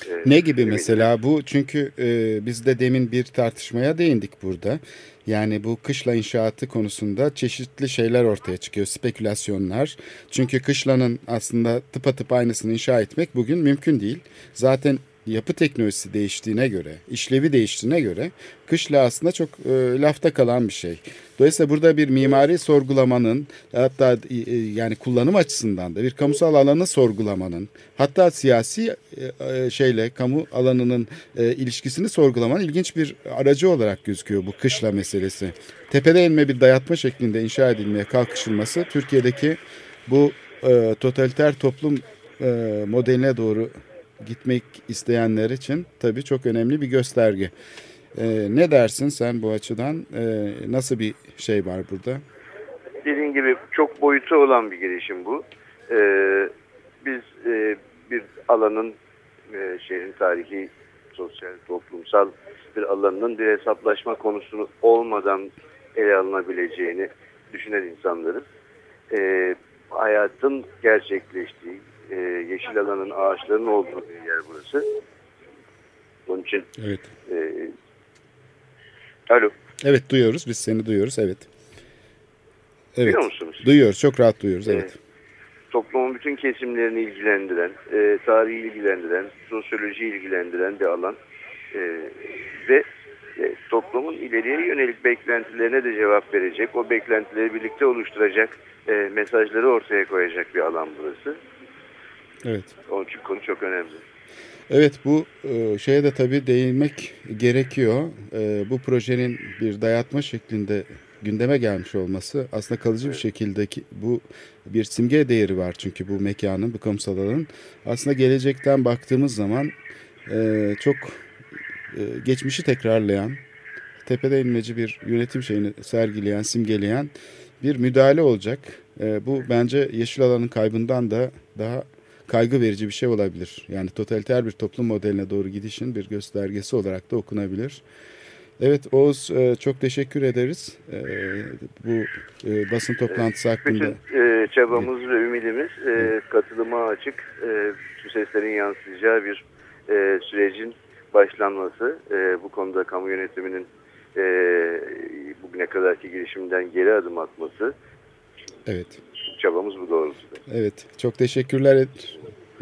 E,
Ne gibi mesela bu? Çünkü e, biz de demin bir tartışmaya değindik burada. Yani bu kışla inşaatı konusunda çeşitli şeyler ortaya çıkıyor, spekülasyonlar. Çünkü kışlanın aslında tıpatıp aynısını inşa etmek bugün mümkün değil. Zaten yapı teknolojisi değiştiğine göre, işlevi değiştiğine göre kışla aslında çok e, lafta kalan bir şey. Dolayısıyla burada bir mimari sorgulamanın hatta e, yani kullanım açısından da bir kamusal alanı sorgulamanın hatta siyasi e, e, şeyle kamu alanının e, ilişkisini sorgulamanın ilginç bir aracı olarak gözüküyor bu kışla meselesi. Tepede inme bir dayatma şeklinde inşa edilmeye kalkışılması Türkiye'deki bu e, totaliter toplum e, modeline doğru gitmek isteyenler için tabii çok önemli bir gösterge. Ee, ne dersin sen bu açıdan? Ee, nasıl bir şey var burada?
Dediğin gibi çok boyutu olan bir girişim bu. Ee, biz e, bir alanın e, şehrin tarihi, sosyal, toplumsal bir alanının bir hesaplaşma konusunu olmadan ele alınabileceğini düşünen insanlarız. Ee, hayatın gerçekleştiği, e, yeşil alanın, ağaçların olduğu bir yer burası. Onun için
Evet.
e, alo,
Evet duyuyoruz. Biz seni duyuyoruz. Evet. Evet.
duyuyor musunuz?
Duyuyoruz. Çok rahat duyuyoruz. Evet.
Evet. toplumun bütün kesimlerini ilgilendiren, e, tarihi ilgilendiren, sosyoloji ilgilendiren bir alan. E, ve e, toplumun ileriye yönelik beklentilerine de cevap verecek, o beklentileri birlikte oluşturacak e, mesajları ortaya koyacak bir alan burası.
Evet.
Onun için konu çok önemli.
Evet bu e, şeye de tabii değinmek gerekiyor. E, bu projenin bir dayatma şeklinde gündeme gelmiş olması aslında kalıcı bir şekildeki bu bir simge değeri var çünkü bu mekanın, bu kamusal alanın. Aslında gelecekten baktığımız zaman e, çok geçmişi tekrarlayan, tepede inmeci bir yönetim şeyini sergileyen, simgeleyen bir müdahale olacak. Bu bence yeşil alanın kaybından da daha kaygı verici bir şey olabilir. Yani totaliter bir toplum modeline doğru gidişin bir göstergesi olarak da okunabilir. Evet Oğuz e, çok teşekkür ederiz e, bu e, basın toplantısı hakkında.
Bütün çabamız ve ümidimiz katılıma açık, bütün seslerin yansıyacağı bir sürecin başlanması. Bu konuda kamu yönetiminin bugüne kadarki girişimden geri adım atması.
Evet,
Çabamız bu doğrultuda.
evet çok teşekkürler.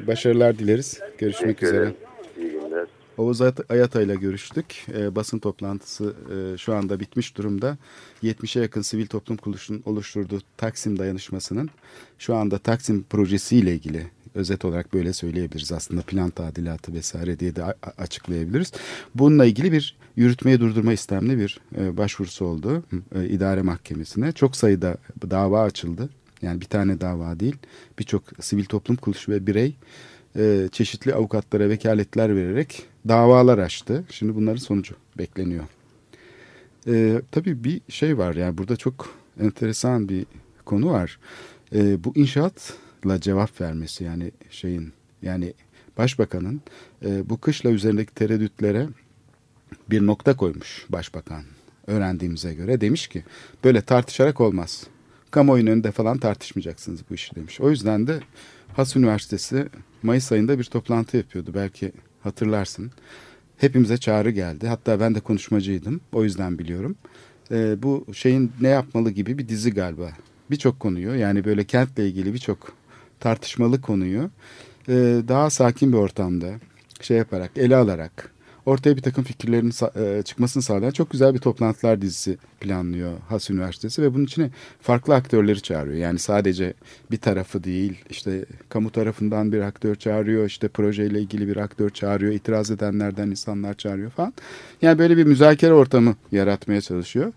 Başarılar dileriz. Görüşmek
Teşekkür
üzere.
ederim. İyi günler.
Oğuz At- Ayata ile görüştük. E, basın toplantısı e, şu anda bitmiş durumda. 70'e yakın sivil toplum kuruluşunun oluşturduğu Taksim dayanışmasının şu anda Taksim projesiyle ilgili özet olarak böyle söyleyebiliriz. Aslında plan tadilatı vesaire diye de açıklayabiliriz. Bununla ilgili bir yürütmeye durdurma istemli bir e, başvurusu oldu e, idare mahkemesine. Çok sayıda dava açıldı. Yani bir tane dava değil. Birçok sivil toplum kuruluşu ve birey e, çeşitli avukatlara vekaletler vererek davalar açtı. Şimdi bunların sonucu bekleniyor. E, tabii bir şey var yani burada çok enteresan bir konu var. E, bu inşaatla cevap vermesi yani şeyin yani başbakanın e, bu kışla üzerindeki tereddütlere bir nokta koymuş başbakan öğrendiğimize göre demiş ki böyle tartışarak olmaz. Kamuoyunun önünde falan tartışmayacaksınız bu işi demiş. O yüzden de Has Üniversitesi Mayıs ayında bir toplantı yapıyordu belki hatırlarsın. Hepimize çağrı geldi. Hatta ben de konuşmacıydım. O yüzden biliyorum. Ee, bu şeyin ne yapmalı gibi bir dizi galiba. Birçok konuyu yani böyle kentle ilgili birçok tartışmalı konuyu e, daha sakin bir ortamda şey yaparak, ele alarak ortaya bir takım fikirlerin e, çıkmasını sağlayan çok güzel bir toplantılar dizisi planlıyor Has Üniversitesi ve bunun içine farklı aktörleri çağırıyor. Yani sadece bir tarafı değil, işte kamu tarafından bir aktör çağırıyor, işte projeyle ilgili bir aktör çağırıyor, itiraz edenlerden insanlar çağırıyor falan. Yani böyle bir müzakere ortamı yaratmaya çalışıyor.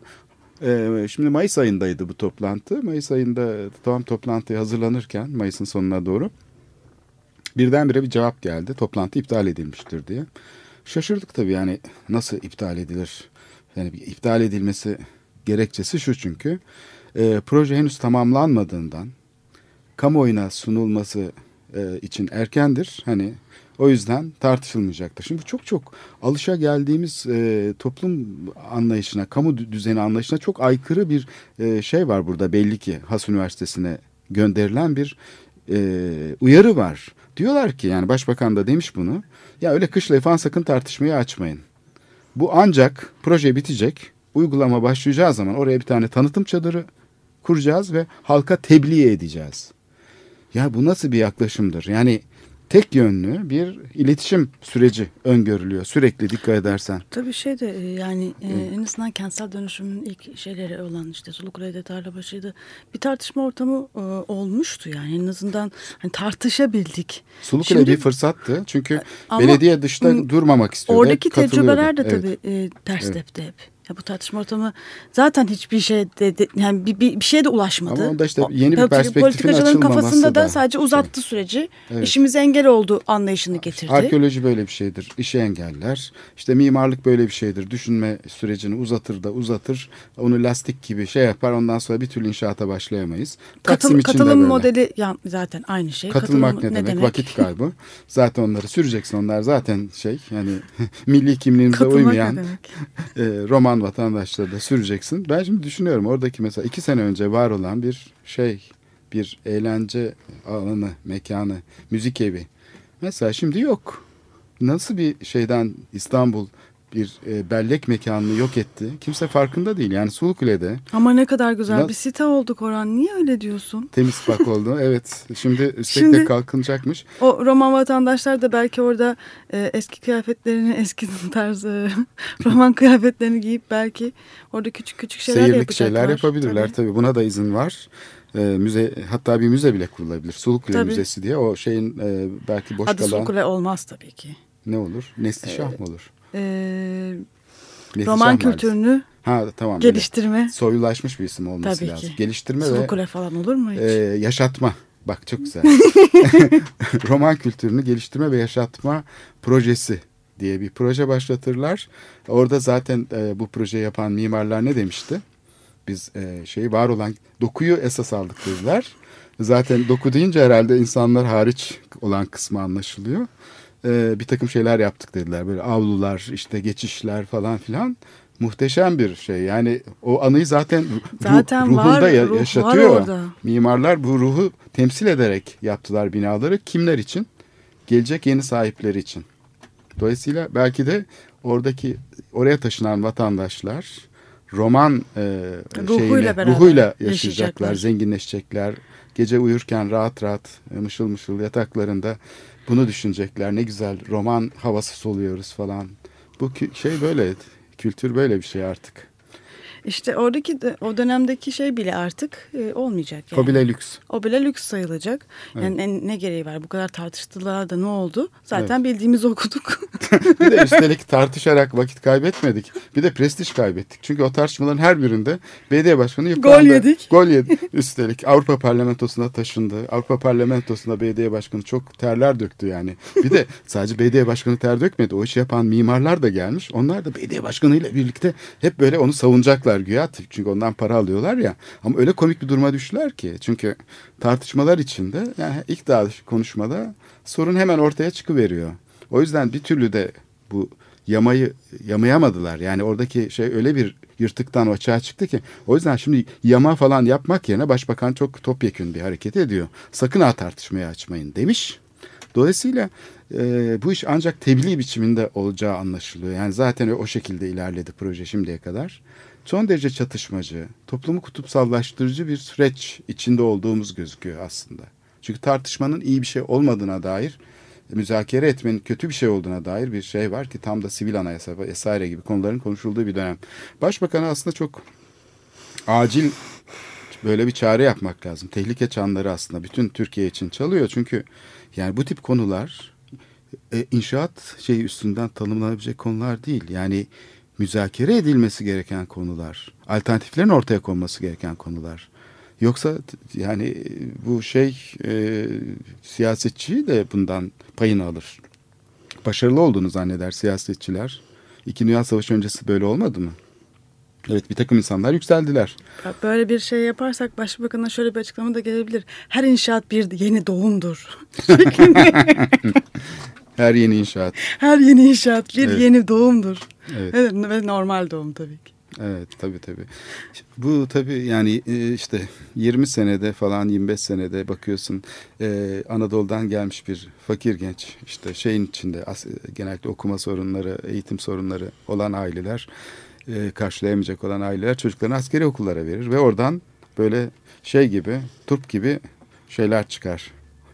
Ee, şimdi Mayıs ayındaydı bu toplantı. Mayıs ayında tam toplantıya hazırlanırken Mayıs'ın sonuna doğru birdenbire bir cevap geldi. Toplantı iptal edilmiştir diye. Şaşırdık tabii yani nasıl iptal edilir? Yani iptal edilmesi gerekçesi şu çünkü e, proje henüz tamamlanmadığından kamuoyuna sunulması e, için erkendir. Hani o yüzden tartışılmayacaktır. Şimdi çok çok alışa geldiğimiz e, toplum anlayışına, kamu düzeni anlayışına çok aykırı bir e, şey var burada belli ki Has Üniversitesi'ne gönderilen bir e, uyarı var. Diyorlar ki yani başbakan da demiş bunu. Ya öyle kışlayı falan sakın tartışmayı açmayın. Bu ancak proje bitecek. Uygulama başlayacağı zaman oraya bir tane tanıtım çadırı kuracağız ve halka tebliğ edeceğiz. Ya bu nasıl bir yaklaşımdır? Yani tek yönlü bir iletişim süreci öngörülüyor sürekli dikkat edersen.
Tabii şey de e, yani e, en azından kentsel dönüşümün ilk şeyleri olan işte Sulukule'de Tarlabaşı'ydı bir tartışma ortamı e, olmuştu yani en azından hani tartışabildik.
Sulukule
Şimdi-
bir fırsattı çünkü
Ama,
belediye dışta durmamak istiyordu.
Oradaki tecrübeler de
Evet.
tabii e, ters
Evet.
tepti hep. Ya bu tartışma ortamı zaten hiçbir şey de, de- yani bir, bir, bir şeye de ulaşmadı.
Ama onda işte
O-
yeni bir
tabii
perspektifin
politikacıların kafasında da,
da-
sadece uzattı süreci.
Evet.
İşimize engel oldu anlayışını getirdi.
Arkeoloji böyle bir şeydir. İşi engeller. İşte mimarlık böyle bir şeydir. Düşünme sürecini uzatır da uzatır. Onu lastik gibi şey yapar. Ondan sonra bir türlü inşaata başlayamayız.
Katıl-
Taksim de
katılım
böyle.
modeli ya, zaten aynı şey.
Katılmak
Katılım
ne demek? Vakit kaybı. zaten onları süreceksin. Onlar zaten şey yani milli kimliğimize
Katılmak
uymayan
ne demek?
e, roman vatandaşları da süreceksin. Ben şimdi düşünüyorum oradaki mesela iki sene önce var olan bir şey, bir eğlence alanı, mekanı, müzik evi. Mesela şimdi yok. Nasıl bir şeyden İstanbul bir e, bellek mekanını yok etti? Kimse farkında değil. Yani Sulukule'de
Ama ne kadar güzel
Na-
bir site olduk Orhan. Niye öyle diyorsun?
temiz park oldu. Evet. Şimdi üstelik
Şimdi-
de kalkınacakmış.
O Roman vatandaşlar da belki orada e, eski kıyafetlerini, eski tarzı Roman kıyafetlerini giyip belki orada küçük küçük şeyler
Seyirlik
yapacaklar.
şeyler yapabilirler
Tabii.
tabii. Buna da izin var. E, müze hatta bir müze bile kurulabilir. Sulukule
Tabii.
Müzesi diye o şeyin e, belki boş
Adı
kalan
Sulukule olmaz tabii ki.
ne olur? Neslişah mı olur?
E, roman
Mahallesi.
kültürünü
Ha tamam.
geliştirme.
Soyulaşmış bir isim olması
Tabii
lazım.
ki.
Geliştirme ve
Sulukule falan olur mu hiç?
e, yaşatma. Bak çok güzel. Roman kültürünü geliştirme ve yaşatma projesi diye bir proje başlatırlar. Orada zaten e, bu projeyi yapan mimarlar ne demişti? Biz e, şeyi var olan dokuyu esas aldık dediler. Zaten doku deyince herhalde insanlar hariç olan kısmı anlaşılıyor. E, bir takım şeyler yaptık dediler. Böyle avlular, işte geçişler falan filan. Muhteşem bir şey. Yani o anıyı zaten, ruh-
Zaten
ruhunda
var, ruh var
yaşatıyor.
orada.
Mimarlar bu ruhu temsil ederek yaptılar binaları. Kimler için? Gelecek yeni sahipleri için. Dolayısıyla belki de oradaki oraya taşınan vatandaşlar roman e,
Ruhuyla beraber
ruhuyla yaşayacaklar,
yaşayacaklar.
zenginleşecekler. Gece uyurken rahat rahat e, mışıl mışıl yataklarında bunu düşünecekler. Ne güzel roman havası soluyoruz falan. Bu şey böyle, kültür böyle bir şey artık.
İşte oradaki de, o dönemdeki şey bile artık e, olmayacak. Yani.
O bile lüks.
O bile lüks sayılacak. Yani en- ne gereği var? Bu kadar tartıştılar da ne oldu? Zaten
Evet.
bildiğimizi okuduk.
Bir de üstelik tartışarak vakit kaybetmedik. Bir de prestij kaybettik. Çünkü o tartışmaların her birinde belediye başkanı yıprandı.
Gol yedik.
Gol yedi. Üstelik Avrupa Parlamentosu'na taşındı. Avrupa Parlamentosu'nda belediye başkanı çok terler döktü yani. Bir de sadece belediye başkanı ter dökmedi. O işi yapan mimarlar da gelmiş. Onlar da belediye başkanıyla birlikte hep böyle onu savunacaklar güya. Çünkü ondan para alıyorlar ya. Ama öyle komik bir duruma düştüler ki. Çünkü tartışmalar içinde yani ilk daha konuşmada sorun hemen ortaya çıkıveriyor. O yüzden bir türlü de bu yamayı yamayamadılar. Yani oradaki şey öyle bir yırtıktan açığa çıktı ki. O yüzden şimdi yama falan yapmak yerine başbakan çok topyekün bir hareket ediyor. Sakın ha tartışmaya açmayın demiş. Dolayısıyla e, bu iş ancak tebliğ biçiminde olacağı anlaşılıyor. Yani zaten o şekilde ilerledi proje şimdiye kadar. Son derece çatışmacı, toplumu kutupsallaştırıcı bir süreç içinde olduğumuz gözüküyor aslında. Çünkü tartışmanın iyi bir şey olmadığına dair müzakere etmenin kötü bir şey olduğuna dair bir şey var ki tam da sivil anayasa vesaire gibi konuların konuşulduğu bir dönem. Başbakanı aslında çok acil böyle bir çare yapmak lazım. Tehlike çanları aslında bütün Türkiye için çalıyor. Çünkü yani bu tip konular e, inşaat şeyi üstünden tanımlanabilecek konular değil. Yani müzakere edilmesi gereken konular. Alternatiflerin ortaya konması gereken konular. Yoksa yani e, bu şey e, siyasetçi de bundan payını alır. Başarılı olduğunu zanneder siyasetçiler. İki Dünya Savaşı öncesi böyle olmadı mı? Evet bir takım insanlar yükseldiler.
Böyle bir şey yaparsak başbakan'a şöyle bir açıklama da gelebilir. Her inşaat bir yeni doğumdur.
Her yeni inşaat.
Her yeni inşaat bir
Evet.
yeni doğumdur.
Evet.
Evet. Ve normal doğum tabii ki.
Evet tabii tabii. Bu tabii yani e, işte 20 senede falan 25 senede bakıyorsun e, Anadolu'dan gelmiş bir fakir genç işte şeyin içinde genellikle okuma sorunları, eğitim sorunları olan aileler e, karşılayamayacak olan aileler çocuklarını askeri okullara verir ve oradan böyle şey gibi turp gibi şeyler çıkar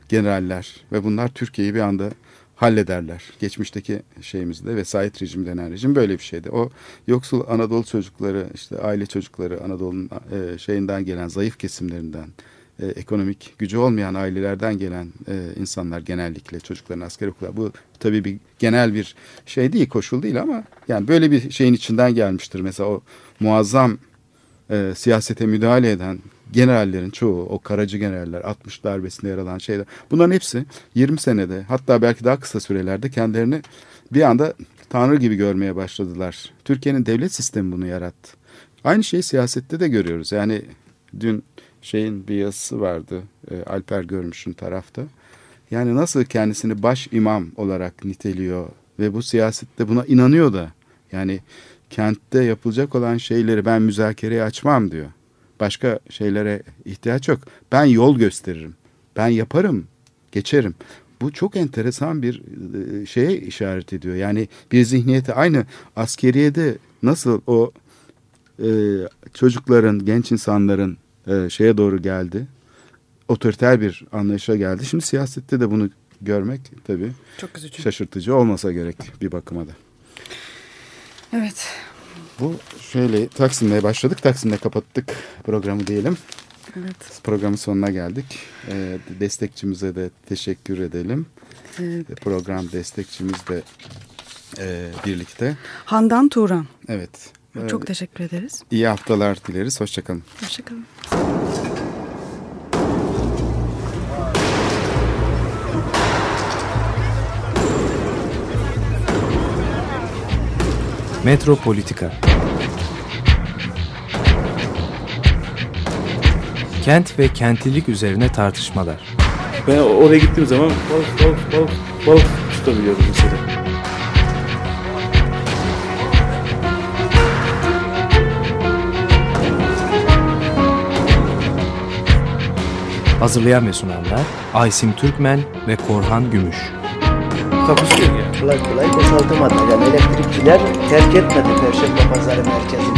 generaller ve bunlar Türkiye'yi bir anda hallederler. Geçmişteki şeyimizde vesayet rejim denen rejim böyle bir şeydi. O yoksul Anadolu çocukları işte aile çocukları Anadolu'nun e, şeyinden gelen zayıf kesimlerinden e, ekonomik gücü olmayan ailelerden gelen e, insanlar genellikle çocukların asker okula. Bu tabii bir genel bir şey değil koşul değil ama yani böyle bir şeyin içinden gelmiştir. Mesela o muazzam e, siyasete müdahale eden generallerin çoğu o karacı generaller 60 darbesinde yer alan şeyler bunların hepsi 20 senede hatta belki daha kısa sürelerde kendilerini bir anda tanrı gibi görmeye başladılar. Türkiye'nin devlet sistemi bunu yarattı. Aynı şeyi siyasette de görüyoruz. Yani dün şeyin bir yazısı vardı e, Alper Görmüş'ün tarafta. Yani nasıl kendisini baş imam olarak niteliyor ve bu siyasette buna inanıyor da yani kentte yapılacak olan şeyleri ben müzakereye açmam diyor. Başka şeylere ihtiyaç yok. Ben yol gösteririm. Ben yaparım, geçerim. Bu çok enteresan bir e, şeye işaret ediyor. Yani bir zihniyeti aynı askeriyede nasıl o e, çocukların, genç insanların e, şeye doğru geldi. Otoriter bir anlayışa geldi. Şimdi siyasette de bunu görmek tabii
çok üzücü.
şaşırtıcı olmasa gerek bir bakıma da.
Evet.
Bu şöyle Taksim'de başladık. Taksim'de kapattık programı diyelim.
Evet.
Programın sonuna geldik. Ee, destekçimize de teşekkür edelim. Evet. Program destekçimiz de e, birlikte.
Handan Turan.
Evet.
Çok teşekkür ederiz.
İyi haftalar dileriz. Hoşçakalın.
Hoşçakalın.
Metropolitika Kent ve kentlilik üzerine tartışmalar.
Ben oraya gittiğim zaman balık balık balık balık tutabiliyorum mesela.
Hazırlayan ve sunanlar Aysim Türkmen ve Korhan Gümüş.
Takusuyor yani.
Kolay kolay boşaltamadı. Yani elektrikçiler terk etmedi Perşembe Pazarı merkezini.